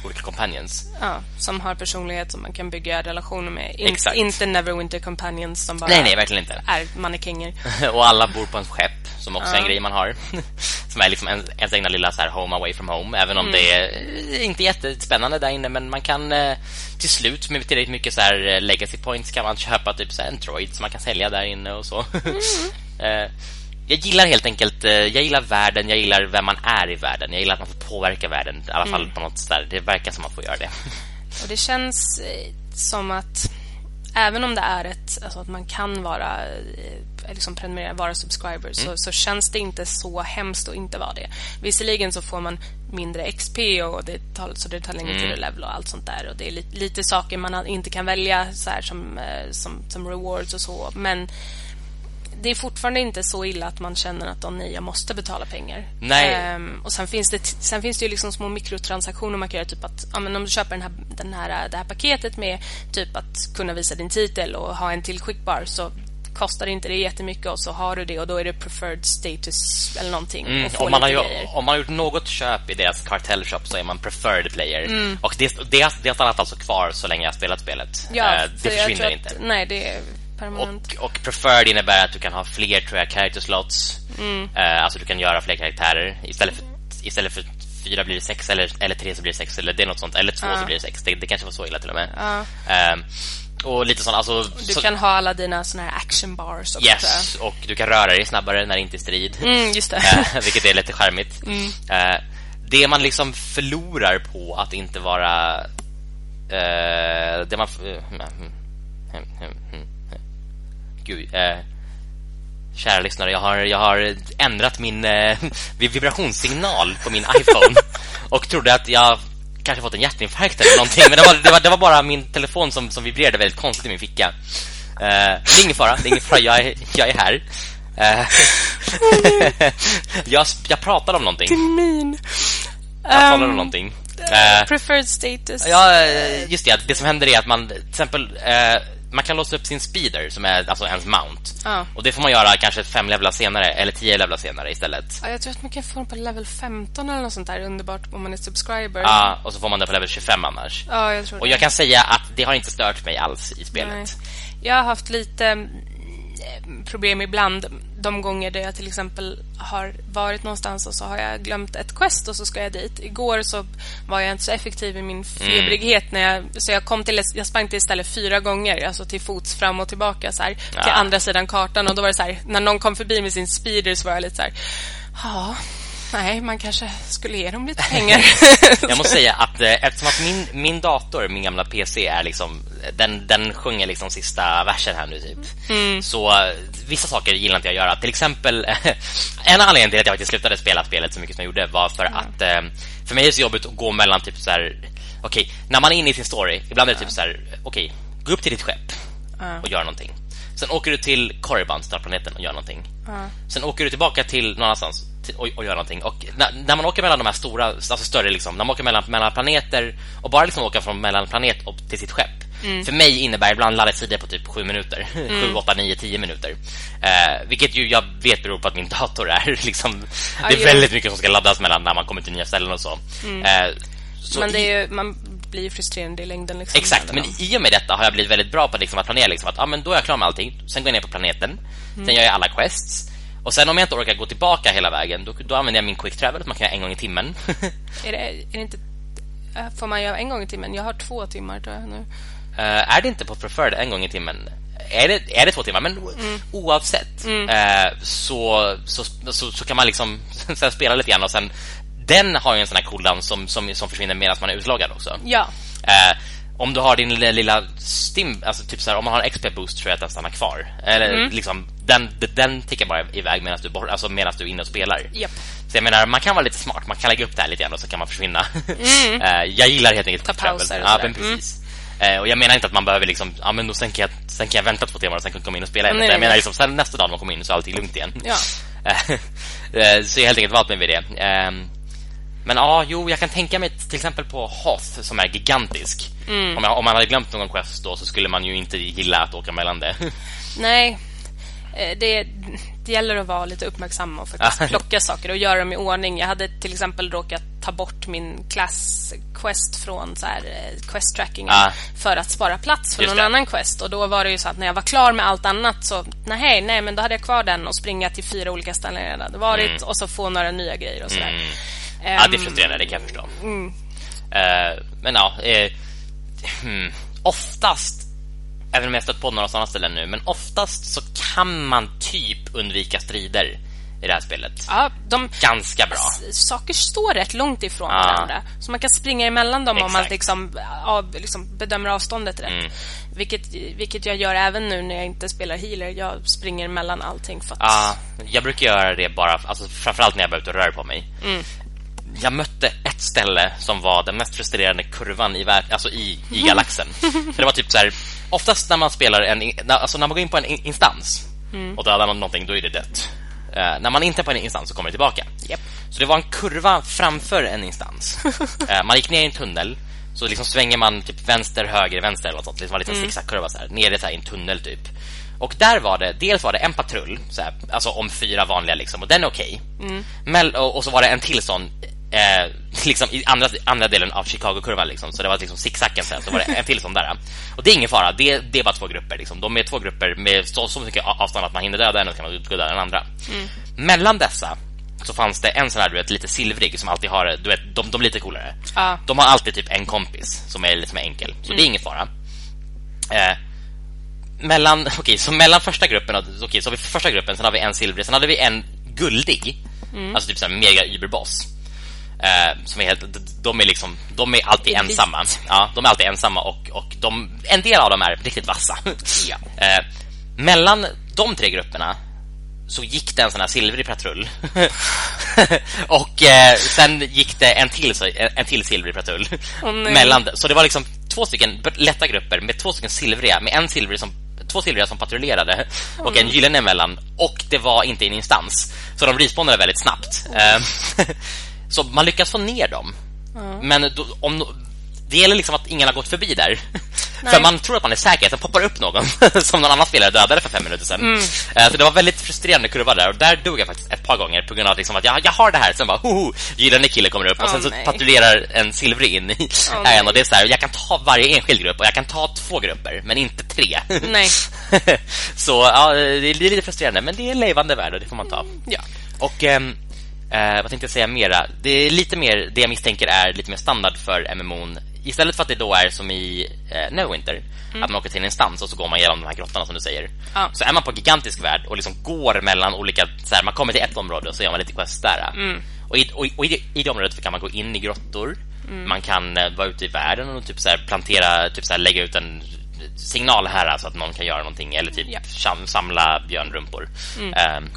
olika companions Ja, som har personlighet som man kan bygga relationer med In, Exakt. Inte Neverwinter companions som bara Nej, nej, verkligen inte är mannekänger Och alla bor på en skepp Som också ja. är en grej man har Som är liksom en, ens egna lilla så här home away from home Även om mm. det är inte jättespännande där inne Men man kan eh, till slut med tillräckligt mycket så här eh, legacy points Kan man köpa typ så en droid som man kan sälja där inne och så mm. jag gillar helt enkelt eh, jag gillar världen, jag gillar vem man är i världen. Jag gillar att man får påverka världen i alla fall mm. på något där. Det verkar som att man får göra det. Och det känns eh, som att även om det är ett, alltså att man kan vara eh, liksom prenumerera, vara subscriber mm. så, så känns det inte så hemskt att inte vara det. Visserligen så får man mindre XP och det tar, så det tar längre tid mm. att levela och allt sånt där och det är lite, lite saker man inte kan välja så som, eh, som, som rewards och så men det är fortfarande inte så illa att man känner att nej, jag måste betala pengar. Nej. Um, och sen finns det sen finns det ju liksom små mikrotransaktioner man kan göra typ att ja, men om du köper den här, den här, det här paketet med typ att kunna visa din titel och ha en till quickbar så kostar inte det jättemycket och så har du det och då är det preferred status eller någonting. Mm, om, man har ju, om man har gjort något köp i deras kartellshop så är man preferred player. Mm. Och det, det, det har stannat alltså kvar så länge jag har spelat spelet. Ja, uh, det försvinner inte. Att, nej, det permanent. Och, och preferred innebär att du kan ha fler tror jag, character slots. Mm. Uh, alltså du kan göra fler karaktärer. Istället för, istället för fyra blir det sex eller, eller tre så blir det sex eller det är något sånt. Eller två uh. så blir det sex. Det, det kanske var så illa till och med. Uh. och lite sånt, alltså, Du så, kan ha alla dina såna här action bars också. Yes, och du kan röra dig snabbare när det inte är strid. Mm, just det. vilket är lite charmigt. Mm. det man liksom förlorar på att inte vara... det man... Gud, eh, kära lyssnare, jag har, jag har ändrat min eh, vibrationssignal på min iPhone och trodde att jag kanske fått en hjärtinfarkt eller någonting, men det var, det var, det var bara min telefon som, som vibrerade väldigt konstigt i min ficka. Eh, det är ingen fara, det är ingen fara, jag är, jag är här. Eh, jag, jag pratade om någonting. Din min. Jag talade um, om någonting. Uh, preferred status. Ja, just det. Det som händer är att man till exempel uh, man kan låsa upp sin speeder som är alltså ens mount. Ja. Och det får man göra kanske fem levlar senare eller tio levlar senare istället. Ja, jag tror att man kan få den på level 15 eller något sånt där underbart om man är subscriber. Ja, och så får man det på level 25 annars. Ja, jag tror Och det. jag kan säga att det har inte stört mig alls i spelet. Nej. Jag har haft lite problem ibland de gånger där jag till exempel har varit någonstans och så har jag glömt ett quest och så ska jag dit. Igår så var jag inte så effektiv i min febrighet mm. när jag så jag kom till jag sprang till istället fyra gånger alltså till fots fram och tillbaka så här, ja. till andra sidan kartan och då var det så här när någon kom förbi med sin speeder så var jag lite så här ja Nej, man kanske skulle ge dem lite pengar. jag måste säga att eh, eftersom att min, min dator, min gamla PC är liksom den, den sjunger liksom sista versen här nu typ. Mm. Så eh, vissa saker gillar inte jag att göra. Till exempel en anledning till att jag faktiskt slutade spela spelet så mycket som jag gjorde var för mm. att eh, för mig är det så jobbigt att gå mellan typ så här okej, okay, när man är inne i sin story, ibland är det typ så här okej, okay, gå upp till ditt skepp och gör någonting. Sen åker du till Korriban, startplaneten och gör någonting. Sen åker du tillbaka till någon annanstans och, och göra någonting. Och när, när, man åker mellan de här stora, alltså större liksom, när man åker mellan, mellan planeter och bara liksom åka från mellan planet och till sitt skepp. Mm. För mig innebär ibland laddtider på typ 7 minuter. Mm. 7, 8, 9, 10 minuter. Eh, vilket ju jag vet beror på att min dator är liksom... det är väldigt mycket som ska laddas mellan när man kommer till nya ställen och så. Mm. Eh, så men det är ju, man blir frustrerande i längden. Liksom, Exakt, men i och med detta har jag blivit väldigt bra på liksom, att planera. Liksom, att ah, men då är jag klar med allting. Sen går jag ner på planeten. Sen mm. gör jag alla quests. Och sen om jag inte orkar gå tillbaka hela vägen Då, då använder jag min quick travel Man kan göra en gång i timmen är, det, är det inte Får man göra en gång i timmen? Jag har två timmar tror jag nu uh, Är det inte på preferred en gång i timmen? Är det, är det två timmar? Men mm. oavsett mm. Uh, så, så, så, så, kan man liksom sen spela lite grann och sen Den har ju en sån här cooldown som, som, som försvinner medan man är utloggad också Ja uh, om du har din lilla, lilla stim alltså typ så här, om man har en XP boost tror jag att den stannar kvar. Eller mm. liksom den den tickar bara iväg medan du alltså medan du är inne och spelar. Yep. Så jag menar man kan vara lite smart. Man kan lägga upp det här lite grann och så kan man försvinna. Mm. uh, jag gillar helt enkelt ta pauser. Ja, men precis. Mm. Och jag menar inte att man behöver liksom ja men då sen kan jag sen kan jag vänta två timmar och sen kan jag komma in och spela igen. Jag menar liksom sen nästa dag man kommer in så är allting lugnt igen. Ja. Uh, så jag har helt enkelt valt mig vid det. Men ja, jo, jag kan tänka mig till exempel på Hoth som är gigantisk. Mm. Om, jag, om, man hade glömt någon quest då så skulle man ju inte gilla att åka mellan det. Nej, eh, det, det gäller att vara lite uppmärksam och faktiskt plocka saker och göra dem i ordning. Jag hade till exempel råkat ta bort min class quest från så här, eh, quest tracking ah. för att spara plats för Just någon det. annan quest och då var det ju så att när jag var klar med allt annat så nej, nej, men då hade jag kvar den och springa till fyra olika ställen jag hade varit mm. och så få några nya grejer och så där. Mm. Ja, det är frustrerande, det kan jag förstå. Mm. Uh, men ja, eh, hmm, oftast Även om jag stött på några sådana ställen nu Men oftast så kan man typ undvika strider i det här spelet. Ja, de, Ganska bra. saker står rätt långt ifrån Ja. varandra. Så man kan springa emellan dem om man Exakt. liksom, av, liksom bedömer avståndet rätt. Mm. Vilket, vilket jag gör även nu när jag inte spelar healer. Jag springer mellan allting för att... Ja, jag brukar göra det bara, alltså framförallt när jag var ute och rör på mig. Mm. Jag mötte ett ställe som var den mest frustrerande kurvan i, vär- alltså i, i galaxen. För det var typ så här, oftast när man spelar en, alltså när man går in på en in- instans Mm. och dödar man någonting, då är det dött. Eh, när man inte är på en instans så kommer det tillbaka. Japp. Så det var en kurva framför en instans. Eh, man gick ner i en tunnel, så liksom svänger man typ vänster, höger, vänster eller något sånt. Det var en liten zigzagkurva så här, nere så här, i en tunnel typ. Och där var det, dels var det en patrull, så här, alltså om fyra vanliga liksom, och den är okej. Mell- och, och så var det en till sån, eh, liksom i andra, andra delen av Chicago-kurvan liksom. Så det var liksom zigzaggen sen, så var det en till sån där. Och det är ingen fara, det, det är bara två grupper liksom. De är två grupper med så, så mycket avstånd att man hinner döda en och kan man gå döda den andra. Mellan dessa så fanns det en sån här, du vet, lite silvrig som alltid har, du vet, de, de är lite coolare. Ja. De har alltid typ en kompis som är lite mer enkel. Så det är ingen fara. Eh, mellan, okej, så mellan första gruppen okej, så har vi första gruppen, sen har vi en silvrig, sen hade vi en guldig. Alltså typ så här mega überboss. Eh, som är helt, de är liksom, de är alltid ensamma. Ja, de är alltid ensamma och, och de, en del av dem är riktigt vassa. Ja. Eh, mellan de tre grupperna så gick det en sån här silvrig patrull. och eh, sen gick det en till, så, en, till silvrig patrull. Nej. mellan, så det var liksom två stycken lätta grupper med två stycken silvriga, med en silvrig som två silvriga som patrullerade och en gyllene emellan och det var inte en instans. Så de respawnade väldigt snabbt. Eh, så man lyckas få ner dem. Men då, om det gäller liksom att ingen har gått förbi där. För man tror att man är säker, sen poppar upp någon som någon annan spelare dödade för fem minuter sedan. Eh, Så det var väldigt frustrerande kurva där. Och där dog jag faktiskt ett par gånger på grund av liksom att jag, jag har det här. Sen bara, hoho, gyllene kille kommer upp. och sen så nej. patrullerar en silvrig in i här en. Och det är så här, jag kan ta varje enskild grupp och jag kan ta två grupper, men inte tre. Nej. så ja, det är lite frustrerande, men det är en levande värld och det får man ta. Ja. Och ehm, eh, vad tänkte jag säga mera? Det är lite mer, det jag misstänker är lite mer standard för MMO'n. Istället för att det då är som i eh, Neverwinter, att man åker till en instans och så går man igenom de här grottorna som du säger. Ja. Så är man på en gigantisk värld och liksom går mellan olika, så här, man kommer till ett område och så gör man lite quest där. Och, i, och, och i, det, i det området kan man gå in i grottor, man kan eh, vara ute i världen och typ så här, plantera, typ så här, lägga ut en signal här så att någon kan göra någonting eller typ sam, samla björnrumpor. Ehm,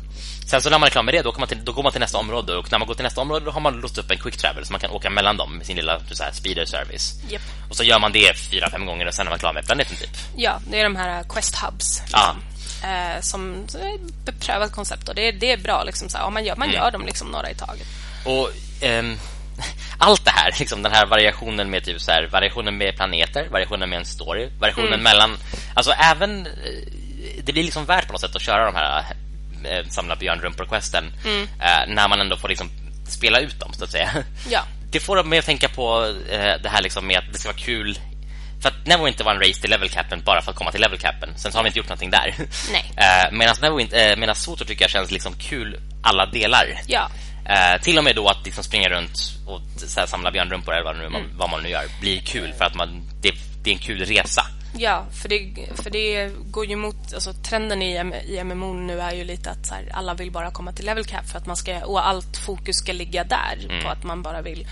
Sen så när man är klar med det, då, man till, då går man till nästa område och när man går till nästa område då har man låst upp en quick travel så man kan åka mellan dem med sin lilla så här, speeder service. Japp. Och så gör man det fyra, fem gånger och sen är man klar med planeten typ. Ja, det är de här quest hubs. Ja. Eh, som är ett beprövat koncept och det, är- det är bra. Liksom, så här, man, gör, man Mm. gör dem liksom några i taget. Och ehm, allt det här, liksom den här variationen med typ så här, variationen med planeter, variationen med en story, variationen mellan, alltså även eh, det blir liksom värt på något sätt att köra de här eh, samla björnrumpor-questen eh, när man ändå får liksom spela ut dem så att säga. Ja. Det får mig att tänka på eh, det här liksom med att det ska vara kul för att Neverwinter var en race till level capen bara för att komma till level capen. Sen så har vi inte gjort någonting där. Nej. Eh, Medan eh, Sotor tycker jag känns liksom kul alla delar. Ja. Eh, till och med då att liksom springa runt och så här, samla björnrumpor eller vad, nu, man, vad man nu gör blir kul för att man, det, det är en kul resa. Ja, för det, för det går ju emot... Alltså, trenden i, i MMO nu är ju lite att här, alla vill bara komma till level cap för att man ska... Och allt fokus ska ligga där på att man bara vill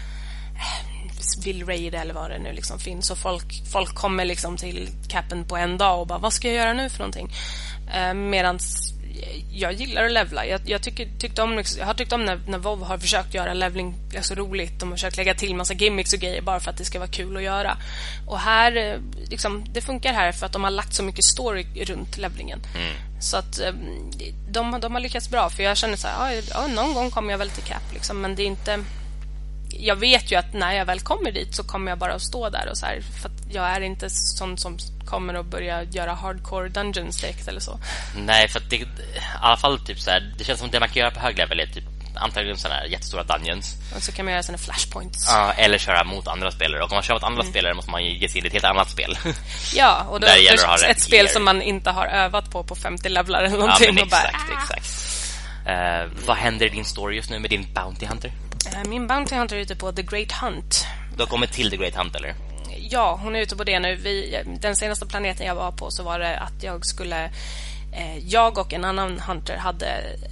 vill raida eller vad det nu liksom finns. Och folk, folk kommer liksom till capen på en dag och bara, vad ska jag göra nu för någonting? Eh, medans jag gillar att levla. Jag, jag, tycker, tyckte om, liksom- jag har tyckt om när, när WoW har försökt göra levling alltså, roligt. De har försökt lägga till massa gimmicks och grejer bara för att det ska vara kul att göra. Och här, eh, liksom, det funkar här för att de har lagt så mycket story runt levlingen. Så att eh, de, de har lyckats bra. För jag känner så här, ja, någon gång kommer jag väl till cap liksom, men det är inte jag vet ju att när jag väl kommer dit så kommer jag bara att stå där och så här, för att jag är inte sån som kommer att börja göra hardcore dungeons direkt eller så. Nej, för att det, i alla fall typ så här, det känns som det man kan göra på hög level är typ antagligen sådana här jättestora dungeons. Och så kan man göra såna flashpoints. Ja, eller köra mot andra spelare. Och om man kör mot andra spelare måste man ju ge sig in i ett helt annat spel. Ja, och då Där gäller det att ha ett spel gear. som man inte har övat på på 50 levlar eller ja, någonting. men och bara, exakt, exakt. Eh, vad händer i din story just nu med din Bounty Hunter? "Ah." Min Bounty Hunter är ute på The Great Hunt. Du har kommit till The Great Hunt, eller? Ja, hon är ute på det nu. Vi, den senaste planeten jag var på så var det att jag skulle eh, jag och en annan hunter hade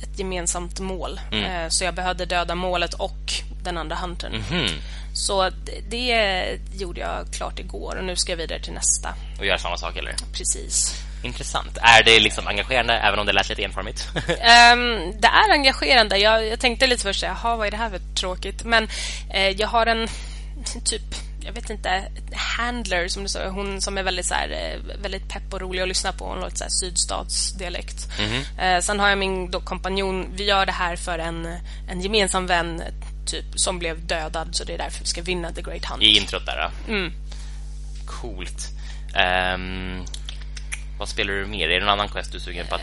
ett gemensamt mål. Eh, så jag behövde döda målet och den andra huntern. Så det, det gjorde jag klart igår och nu ska jag vidare till nästa. Och göra samma sak, eller? Precis. Intressant. Är det liksom engagerande, även om det lät lite enformigt? Ehm, det är engagerande. Jag, jag tänkte lite först, jaha, vad är det här för tråkigt? Men eh, jag har en typ, jag vet inte, handler som du sa, hon som är väldigt så här, eh, väldigt pepp och rolig att lyssna på. Hon lite så här sydstatsdialekt. Eh, sen har jag min då, kompanjon. Vi gör det här för en, en gemensam vän typ som blev dödad så det är därför vi ska vinna The Great Hunt. I introt där, ja. Coolt. Ehm, vad spelar du mer? Är det någon annan quest du är sugen på att...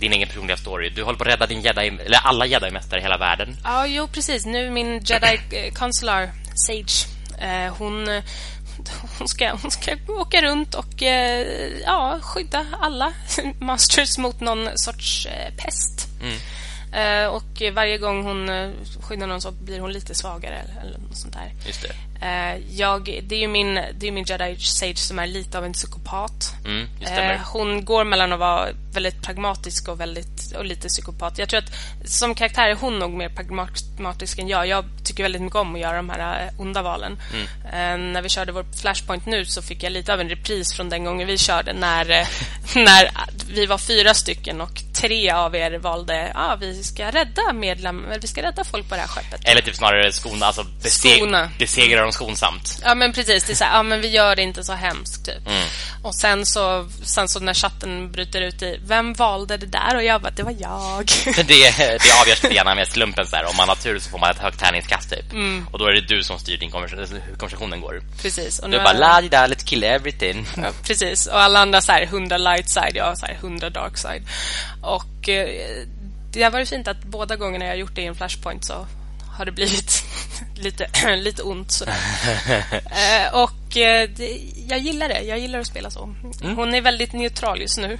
Din egen personliga story. Du håller på att rädda din jedi, eller alla jedi-mästare i hela världen. Ja, jo precis. Nu min Jedi eh, Sage. Eh, hon, hon, ska, hon ska åka runt och eh, ja, skydda alla Masters mot någon sorts pest. Eh, och varje gång hon eh, skyddar någon så blir hon lite svagare eller, något sånt där. Just det. Eh, jag, det är ju min, det är min Jedi Sage som är lite av en psykopat. Mm. Eh, hon går mellan att vara väldigt pragmatisk och, väldigt, och lite psykopat. Jag tror att som karaktär är hon nog mer pragmatisk än jag. Jag tycker väldigt mycket om att göra de här eh, onda valen. Eh, när vi körde vår Flashpoint nu så fick jag lite av en repris från den gången vi körde när, eh, när vi var fyra stycken och tre av er valde ah, vi ska rädda medlem, eller vi ska rädda folk på det här skeppet. Eller typ snarare skona, alltså beseg, Skona. besegra dem skonsamt. Ja men precis, det är så här, ja men vi gör det inte så hemskt typ. Mm. Och sen så, sen så när chatten bryter ut i Vem valde det där? Och jag bara, det var jag det, det avgörs lite grann med slumpen så här. Om man har tur så får man ett högt tärningskast typ. Och då är det du som styr din konversation, hur konversationen går. Precis, och Du nu bara, la di da, let's kill everything. ja, Precis, och alla andra så här 100 light side, jag har så här 100 dark side Och eh, det har varit fint att båda gångerna jag har gjort det i en flashpoint så har det blivit lite, lite ont sådär. eh, och eh, det, jag gillar det, jag gillar att spela så. Hon är väldigt neutral just nu.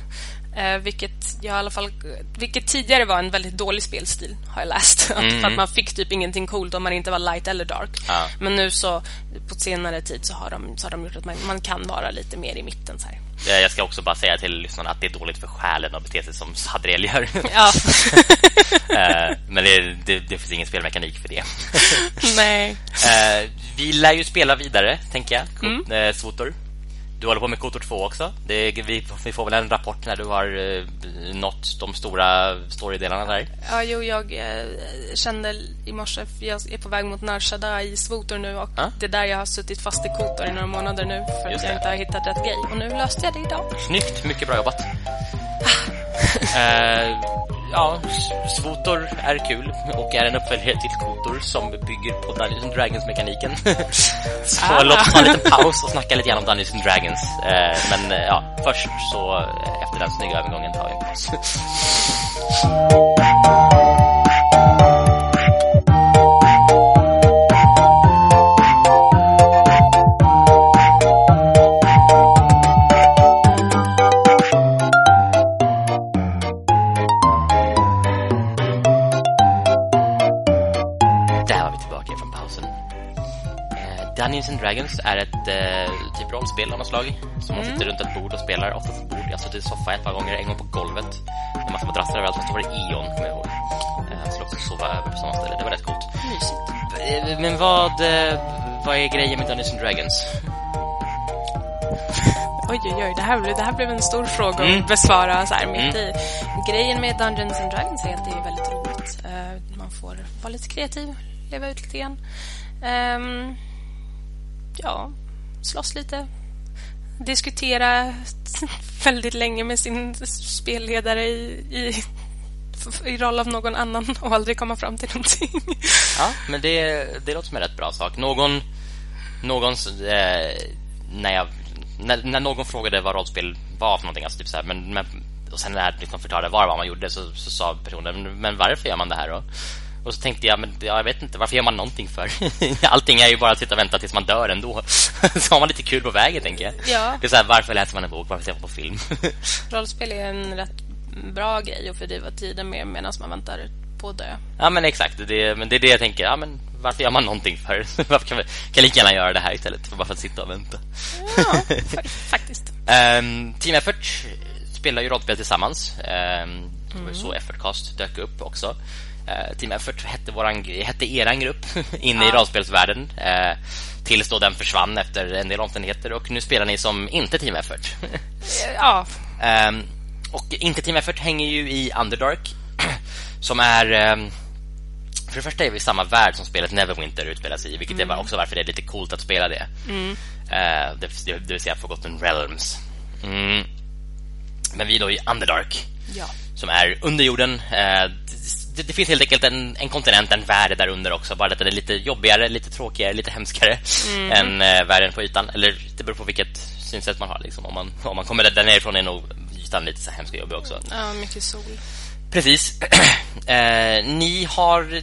Eh, vilket jag i alla fall Vilket tidigare var en väldigt dålig spelstil Har jag läst att, För att man fick typ ingenting coolt Om man inte var light eller dark Ja. Men nu så På senare tid så har de, så har de gjort att man, man kan vara lite mer i mitten så här. Jag ska också bara säga till lyssnarna att det är dåligt för själen att bete sig som Sadriel gör. Ja, Eh, Men det, det, det finns ingen spelmekanik för det. nej Eh, Vi lär ju spela vidare, tänker jag. Mm. Svotor. Du håller på med Kotor 2 också. Det, vi, vi får väl en rapport när du har eh, nått de stora storydelarna där. Ja, jo, jag eh, kände i morse Jag är på väg mot Narshada i Svotor nu Och Ja. det är där jag har suttit fast i Kotor i några månader nu För Just att jag det. inte har hittat rätt grej Och nu löste jag det idag Snyggt, mycket bra jobbat. eh, ja, Svotor är kul och är en uppföljare till Kotor som bygger på Dungeons and Dragons-mekaniken. så Ah. låt oss ta en liten paus och snacka lite grann om Dungeons and Dragons. Eh, men eh, ja, först så eh, efter den snygga övergången tar vi en paus. tillbaka från pausen. Eh, Dungeons and Dragons är ett eh, typ rollspel av något slag som man sitter runt ett bord och spelar. Oftast ett bord. Jag har suttit i soffa ett par gånger, en gång på golvet. En massa madrasser överallt. Och så var det Eon, kommer jag ihåg. Eh, skulle också sova över på samma ställe. Det var rätt coolt. Mysigt Eh, Men vad, eh, vad är grejen med Dungeons and Dragons? Oj, oj, oj, det här, blev- det här blev en stor fråga Mm. att besvara så här mitt i. Grejen med Dungeons and Dragons är att det är väldigt roligt. Eh, man får vara lite kreativ, leva ut lite grann. Um, ja, slåss lite. Diskutera väldigt länge med sin spelledare i, i, i roll av någon annan och aldrig komma fram till någonting. Ja, men det, det låter som en rätt bra sak. Någon, någon eh, när, jag, när, när någon frågade vad rollspel var för någonting, alltså typ så här, men, men, och sen när jag liksom förklarade vad, vad man gjorde så, så sa personen, men varför gör man det här då? Och så tänkte jag, men ja, jag vet inte, varför gör man någonting för? Allting är ju bara att sitta och vänta tills man dör ändå. så har man lite kul på vägen, tänker jag. Ja. Det är så här, varför läser man en bok? Varför ser man på film? Rollspel är en rätt bra grej att fördriva tiden med medan man väntar på dö. Ja men exakt, det, men det är det jag tänker. Ja, men varför gör man någonting för? varför kan, vi, kan lika gärna göra det här istället för bara för att sitta och vänta? Ja, fa- faktiskt. um, Team Effort spelar ju rollspel tillsammans. Mm. Det var så Effortcast dök upp också. Team Effort hette, våran, hette eran grupp inne ja. i rollspelsvärlden. Tills då den försvann efter en del omständigheter och nu spelar ni som inte Team Effort. ja. Um, och inte Team Effort hänger ju i Underdark som är um, för det första är vi i samma värld som spelet Neverwinter utspelas i vilket mm. är också varför det är lite coolt att spela det. Mm. Uh, det, det vill säga Forgotten Realms. Mm. Men vi är då i Underdark. Ja. Som är under jorden. Uh, det, det, finns helt enkelt en, en kontinent, en värld där under också. Bara att den är lite jobbigare, lite tråkigare, lite hemskare mm. än uh, världen på ytan. Eller det beror på vilket synsätt man har. Liksom. Om, man, om man kommer där nerifrån är nog ytan lite så hemsk och jobbig också. Ja, mycket sol. Precis. eh, ni har...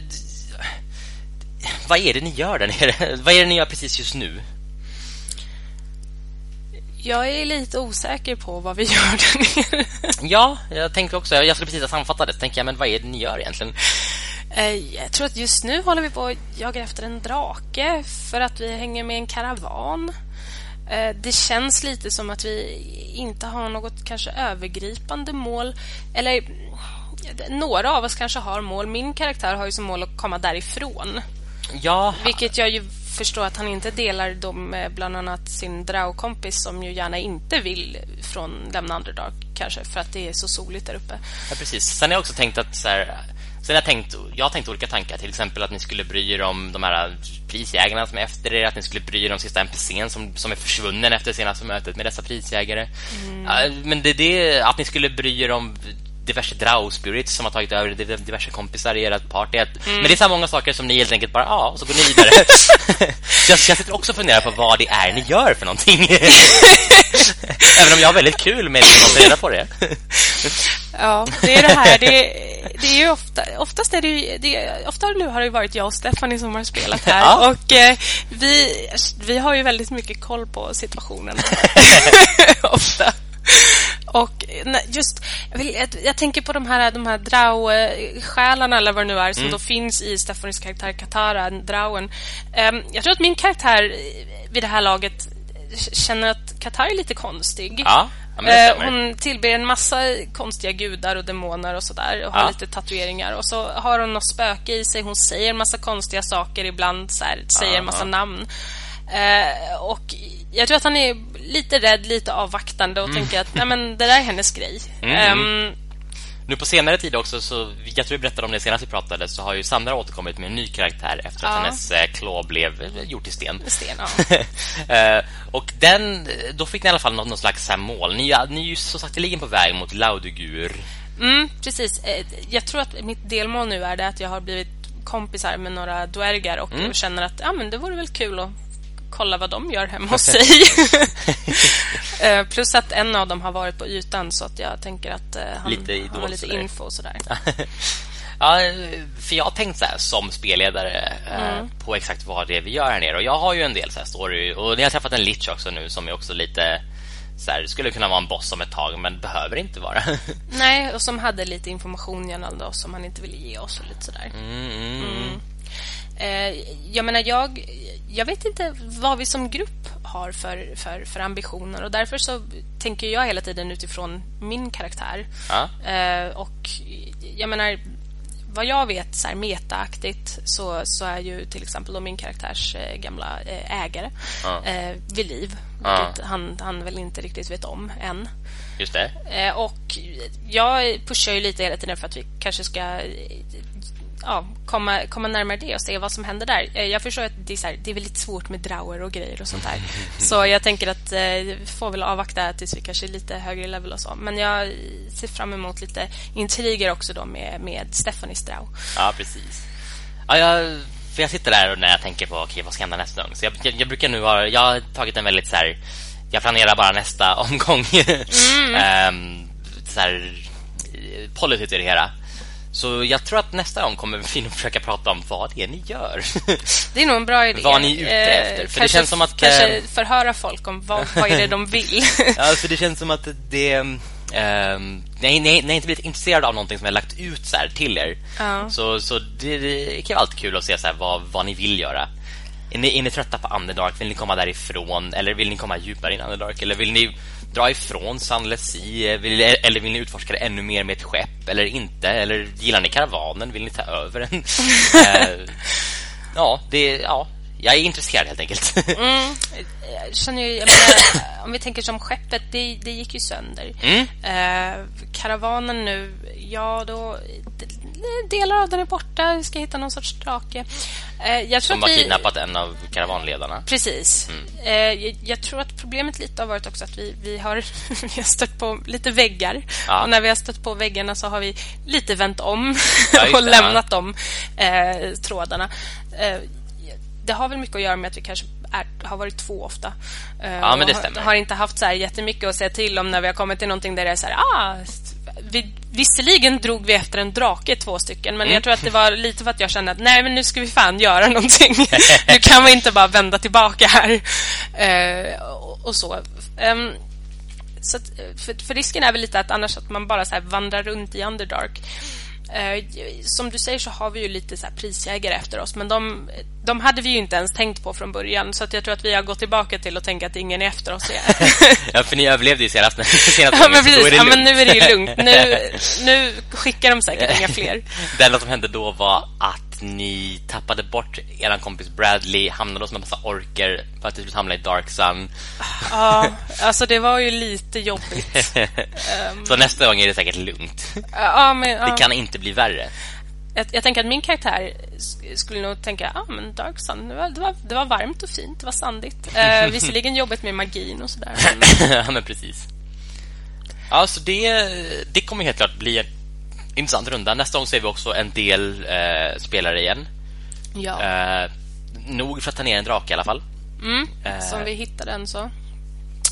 Vad är det ni gör där nere? Vad är det ni gör precis just nu? Jag är lite osäker på vad vi gör där nere. ja, jag tänkte också. Jag skulle precis sammanfatta det. Tänker jag, men vad är det ni gör egentligen? Eh, jag tror att just nu håller vi på att jaga efter en drake för att vi hänger med en karavan. Eh, det känns lite som att vi inte har något kanske övergripande mål. Eller några av oss kanske har mål. Min karaktär har ju som mål att komma därifrån. Ja. Vilket jag ju förstår att han inte delar dem med bland annat sin draukompis som ju gärna inte vill från lämna Underdark kanske för att det är så soligt där uppe. Ja, precis. Sen har jag också tänkt att så här, Sen har jag tänkt, jag har tänkt olika tankar. Till exempel att ni skulle bry er om de här prisjägarna som är efter er. Att ni skulle bry er om sista NPCn som, som är försvunnen efter senaste mötet med dessa prisjägare. Mm. Men det är det, att ni skulle bry er om diverse drow spirits som har tagit över diverse kompisar i ert party. Mm. Men det är så många saker som ni helt enkelt bara, ja, och så går ni vidare. så jag, jag sitter också och funderar på vad det är ni gör för någonting. Även om jag har väldigt kul med att reda på det. ja, det är det här. Det, det är ju ofta, oftast är det, ju, det ofta nu har det varit jag och Stephanie som har spelat här. Ja. Och eh, vi, vi har ju väldigt mycket koll på situationen. ofta. Och just, jag, tänker på de här, de här drau-själarna eller vad det nu är som mm. då finns i Stefanis karaktär Katara, drauen. Um, jag tror att min karaktär vid det här laget känner att Katara är lite konstig. Ja, uh, hon tillber en massa konstiga gudar och demoner och sådär och har ja. lite tatueringar. Och så har hon något spöke i sig. Hon säger en massa konstiga saker ibland, så här, säger en massa namn. Uh, och jag tror att han är lite rädd, lite avvaktande och mm. tänker att nej, men det där är hennes grej. Mm. Um, nu på senare tid också, så jag tror vi berättade om det senast vi pratade, så har ju Sandra återkommit med en ny karaktär efter att ja. hennes eh, klå blev eh, gjort i sten. sten ja. uh, och den, då fick ni i alla fall något, något slags mål. Ni, ni är ju så sakteligen på väg mot Laudugur. Mm, precis. Jag tror att mitt delmål nu är det att jag har blivit kompisar med några dvärgar och mm. känner att ja, men det vore väl kul att kolla vad de gör hemma hos sig. Eh, plus att en av dem har varit på ytan så att jag tänker att uh, han lite har lite info och sådär. ja, för jag har tänkt så här, som spelledare eh, mm. på exakt vad det är vi gör här nere. Och jag har ju en del så här story. Och ni har träffat en Lich också nu som är också lite... Så här, skulle kunna vara en boss om ett tag men behöver inte vara. Nej, och som hade lite information gällande oss som han inte ville ge oss och lite sådär. Mm, mm. Eh, jag menar, jag, jag vet inte vad vi som grupp har för, för, för ambitioner och därför så tänker jag hela tiden utifrån min karaktär. Ja. Eh, och jag menar, vad jag vet så här metaaktigt så, så är ju till exempel min karaktärs eh, gamla eh, ägare ja. eh, vid liv. Ja. han, han väl inte riktigt vet om än. Just det. Eh, och jag pushar ju lite hela tiden för att vi kanske ska ja, komma, komma närmare det och se vad som händer där. Eh, jag förstår att det är, så här, det är väldigt svårt med drawer och grejer och sånt där. Så jag tänker att eh, vi får väl avvakta tills vi kanske är lite högre level och så. Men jag ser fram emot lite intriger också då med, med Stephanie Strau. Ja, precis. Ja, jag, för jag sitter där när jag tänker på okay, vad ska hända nästa gång. Så jag, jag, jag brukar nu ha, jag har tagit en väldigt så här, jag planerar bara nästa omgång. Mm. um, så här, policy till det hela. Så jag tror att nästa gång kommer vi nog försöka prata om vad det är ni gör. Det är nog en bra idé. Vad ni är ute eh, efter. För kanske, det känns som att... Kanske eh, förhöra folk om vad, vad är det de vill. ja, för det känns som att det... Um, nej, nej, nej, inte blivit intresserad av någonting som jag lagt ut så till er. Ja. Så, så det, det kan vara alltid kul att se så vad, vad ni vill göra. Är ni, är ni trötta på Underdark? Vill ni komma därifrån? Eller vill ni komma djupare in i Underdark? Eller vill ni dra ifrån Sunless vill, Eller vill ni utforska det ännu mer med ett skepp? Eller inte? Eller gillar ni karavanen? Vill ni ta över den? uh, ja, det, ja, jag är intresserad helt enkelt. mm, jag känner ju, jag menar, om vi tänker som skeppet, det, det gick ju sönder. Mm. Eh, karavanen nu, ja då delar av den är borta. Vi ska hitta någon sorts drake. Eh, jag tror Som har vi... kidnappat en av karavanledarna. Precis. Mm. Eh, jag, tror att problemet lite har varit också att vi, vi, har, vi har stött på lite väggar. Ja. Och när vi har stött på väggarna så har vi lite vänt om ja, och lämnat ja. de eh, trådarna. Eh, det har väl mycket att göra med att vi kanske är, har varit två ofta. Ja, men det stämmer. Har, har inte haft så här jättemycket att säga till om när vi har kommit till någonting där det är så här, ah, vi, visserligen drog vi efter en drake två stycken, men mm. jag tror att det var lite för att jag kände att nej, men nu ska vi fan göra någonting. nu kan vi inte bara vända tillbaka här. Uh, och, och, så. Um, så att, för, för, risken är väl lite att annars att man bara så vandrar runt i Underdark. Eh, som du säger så har vi ju lite så prisjägare efter oss men de, de hade vi ju inte ens tänkt på från början så att jag tror att vi har gått tillbaka till att tänka att ingen är efter oss. ja, för ni överlevde ju senast, senast ja, men precis. Ja, men nu är det ju lugnt. Nu, nu skickar de säkert inga fler. Det enda som hände då var att ni tappade bort er kompis Bradley, hamnade hos en massa orker för att till slut hamna i Dark Sun. Ja, alltså det var ju lite jobbigt. um... Så nästa gång är det säkert lugnt. Ja, men, ja. Det kan inte bli värre. Jag, jag, tänker att min karaktär skulle nog tänka ah, men Dark Sun, det var, det, var, det var varmt och fint, det var sandigt. Uh, visserligen jobbigt med magin och sådär. Men... ja, men precis. Ja, så det, det kommer helt klart bli en intressant runda. Nästa gång ser vi också en del eh, spelare igen. Ja. Eh, nog för att ta ner en drake i alla fall. Mm, eh, som vi hittade en så.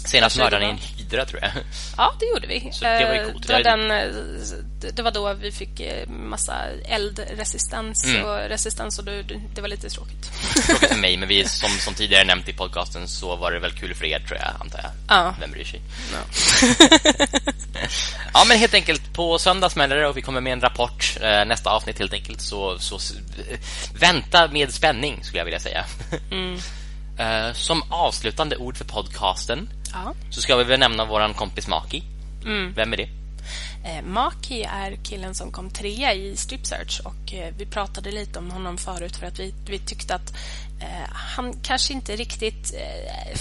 Senast mördade ni en hydra tror jag. Ja, det gjorde vi. Så det var ju coolt. Det var, den, eh, det var då vi fick eh, massa eldresistens mm. och resistens och det, det var lite tråkigt. Tråkigt för mig, men vi, som, som tidigare nämnt i podcasten så var det väl kul för er tror jag, antar jag. Ja. Vem bryr sig? Ja. ja, men helt enkelt på söndag smäller det och vi kommer med en rapport eh, nästa avsnitt helt enkelt. Så, så vänta med spänning skulle jag vilja säga. Mm. Eh, som avslutande ord för podcasten ja. så ska vi väl nämna våran kompis Maki. Mm. Vem är det? Eh, Maki är killen som kom trea i Strip Search och eh, vi pratade lite om honom förut för att vi, vi tyckte att eh, han kanske inte riktigt eh,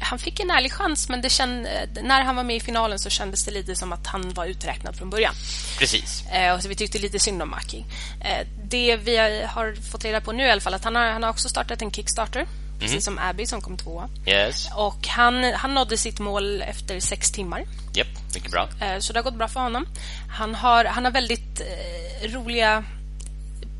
han fick en ärlig chans men känd, när han var med i finalen så kändes det lite som att han var uträknad från början. Precis. Eh, och så vi tyckte lite synd om Maki. Eh, det vi har fått reda på nu i alla fall att han har, han har också startat en Kickstarter. Mm. Precis som Abby som kom tvåa. Yes. Och han, han nådde sitt mål efter sex timmar. Japp, yep, mycket bra. Eh, så det har gått bra för honom. Han har, han har väldigt eh, roliga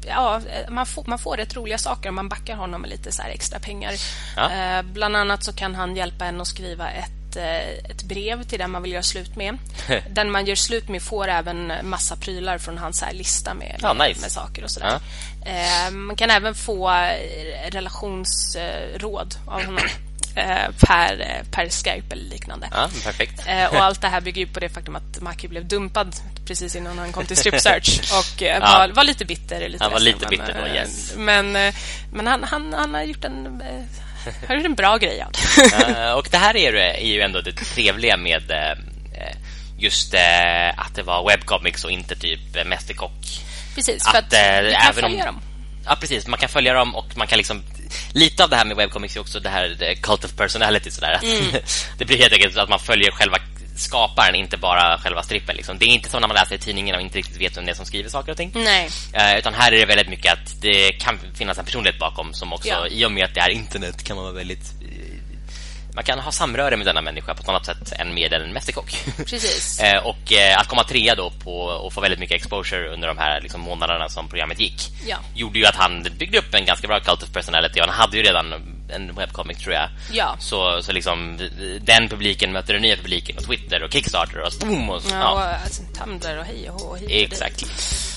ja, man, får, man får rätt roliga saker om man backar honom med lite så extra pengar. Ja. Eh, bland annat så kan han hjälpa en att skriva ett, eh, ett brev till den man vill göra slut med. den man gör slut med får även massa prylar från hans här lista med, ja, nice. med saker och sådär. Ja. Eh, man kan även få relationsråd av honom. Eh, per, eh, per Skype eller liknande. Ja, perfekt. Eh, och allt det här bygger på det faktum att Maki blev dumpad precis innan han kom till Strip Search och ja. var, var, lite bitter. Lite han var lite bitter då, yes. Men, men han, han, han har gjort en har gjort en bra grej det. och det här är, är ju ändå det trevliga med just att det var webcomics och inte typ Mästerkock. Precis, för att, att vi kan följa om, dem. Ja, precis. Man kan följa dem och man kan liksom lite av det här med webcomics är också det här the cult of personality sådär. Mm. det blir helt enkelt att man följer själva skaparen, inte bara själva strippen. Liksom. Det är inte som när man läser i tidningen och inte riktigt vet vem det är som skriver saker och ting. Nej. Uh, utan här är det väldigt mycket att det kan finnas en personlighet bakom som också, ja. i och med att det är internet, kan man vara väldigt man kan ha samröre med denna människa på ett annat sätt än med en mästerkock. Precis. eh, och eh, att komma trea då på och få väldigt mycket exposure under de här liksom, månaderna som programmet gick ja. gjorde ju att han byggde upp en ganska bra cult of personality och han hade ju redan en webbcomic tror jag. Ja. Så, så liksom den publiken möter den nya publiken och Twitter och Kickstarter och boom och, ja, och alltså, Tumblr och hej och hå. Exakt.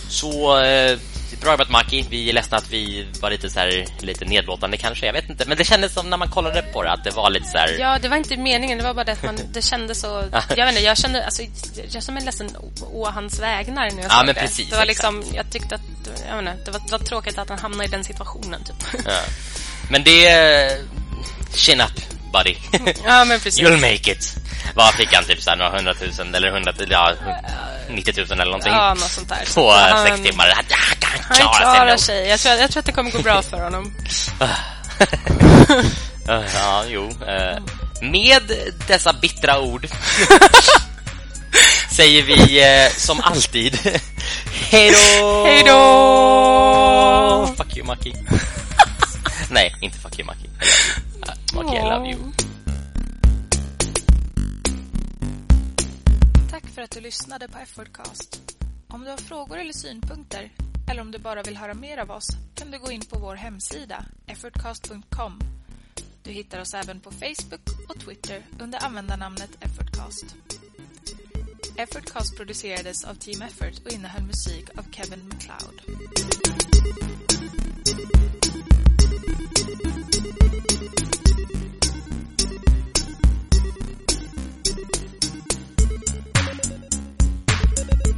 Så eh, bra jobbat Maki. Vi är ledsna att vi var lite så här, lite nedlåtande kanske, jag vet inte. Men det kändes som när man kollade på det att det var lite så här... Ja, det var inte meningen. Det var bara det att man, det kändes så... jag vet inte, jag kände, alltså, jag kände mig ledsen å hans vägnar när jag ja, men det. Precis, det var liksom, jag tyckte att, jag vet inte, det var, det var tråkigt att han hamnade i den situationen typ. Ja. Men det är... Chin up, buddy. Ja, men precis. You'll make it. Vad fick han? Typ så här, några hundratusen eller hundra, ja, 90 000 eller någonting. Ja, något sånt där. På han- sex timmar. Han Han klara klarar sig. sig. Jag tror, jag tror att det kommer gå bra för honom. Ja, jo. eh, Med dessa bittra ord säger vi eh, som alltid Hej då! Hej då! Fuck you, Maki. Nej, inte fuck you, Maki. Okay, I love you. Tack för att du lyssnade på Effortcast. Om du har frågor eller synpunkter eller om du bara vill höra mer av oss kan du gå in på vår hemsida effortcast.com. Du hittar oss även på Facebook och Twitter under användarnamnet Effortcast. Effortcast producerades av Team Effort och innehöll musik av Kevin MacLeod.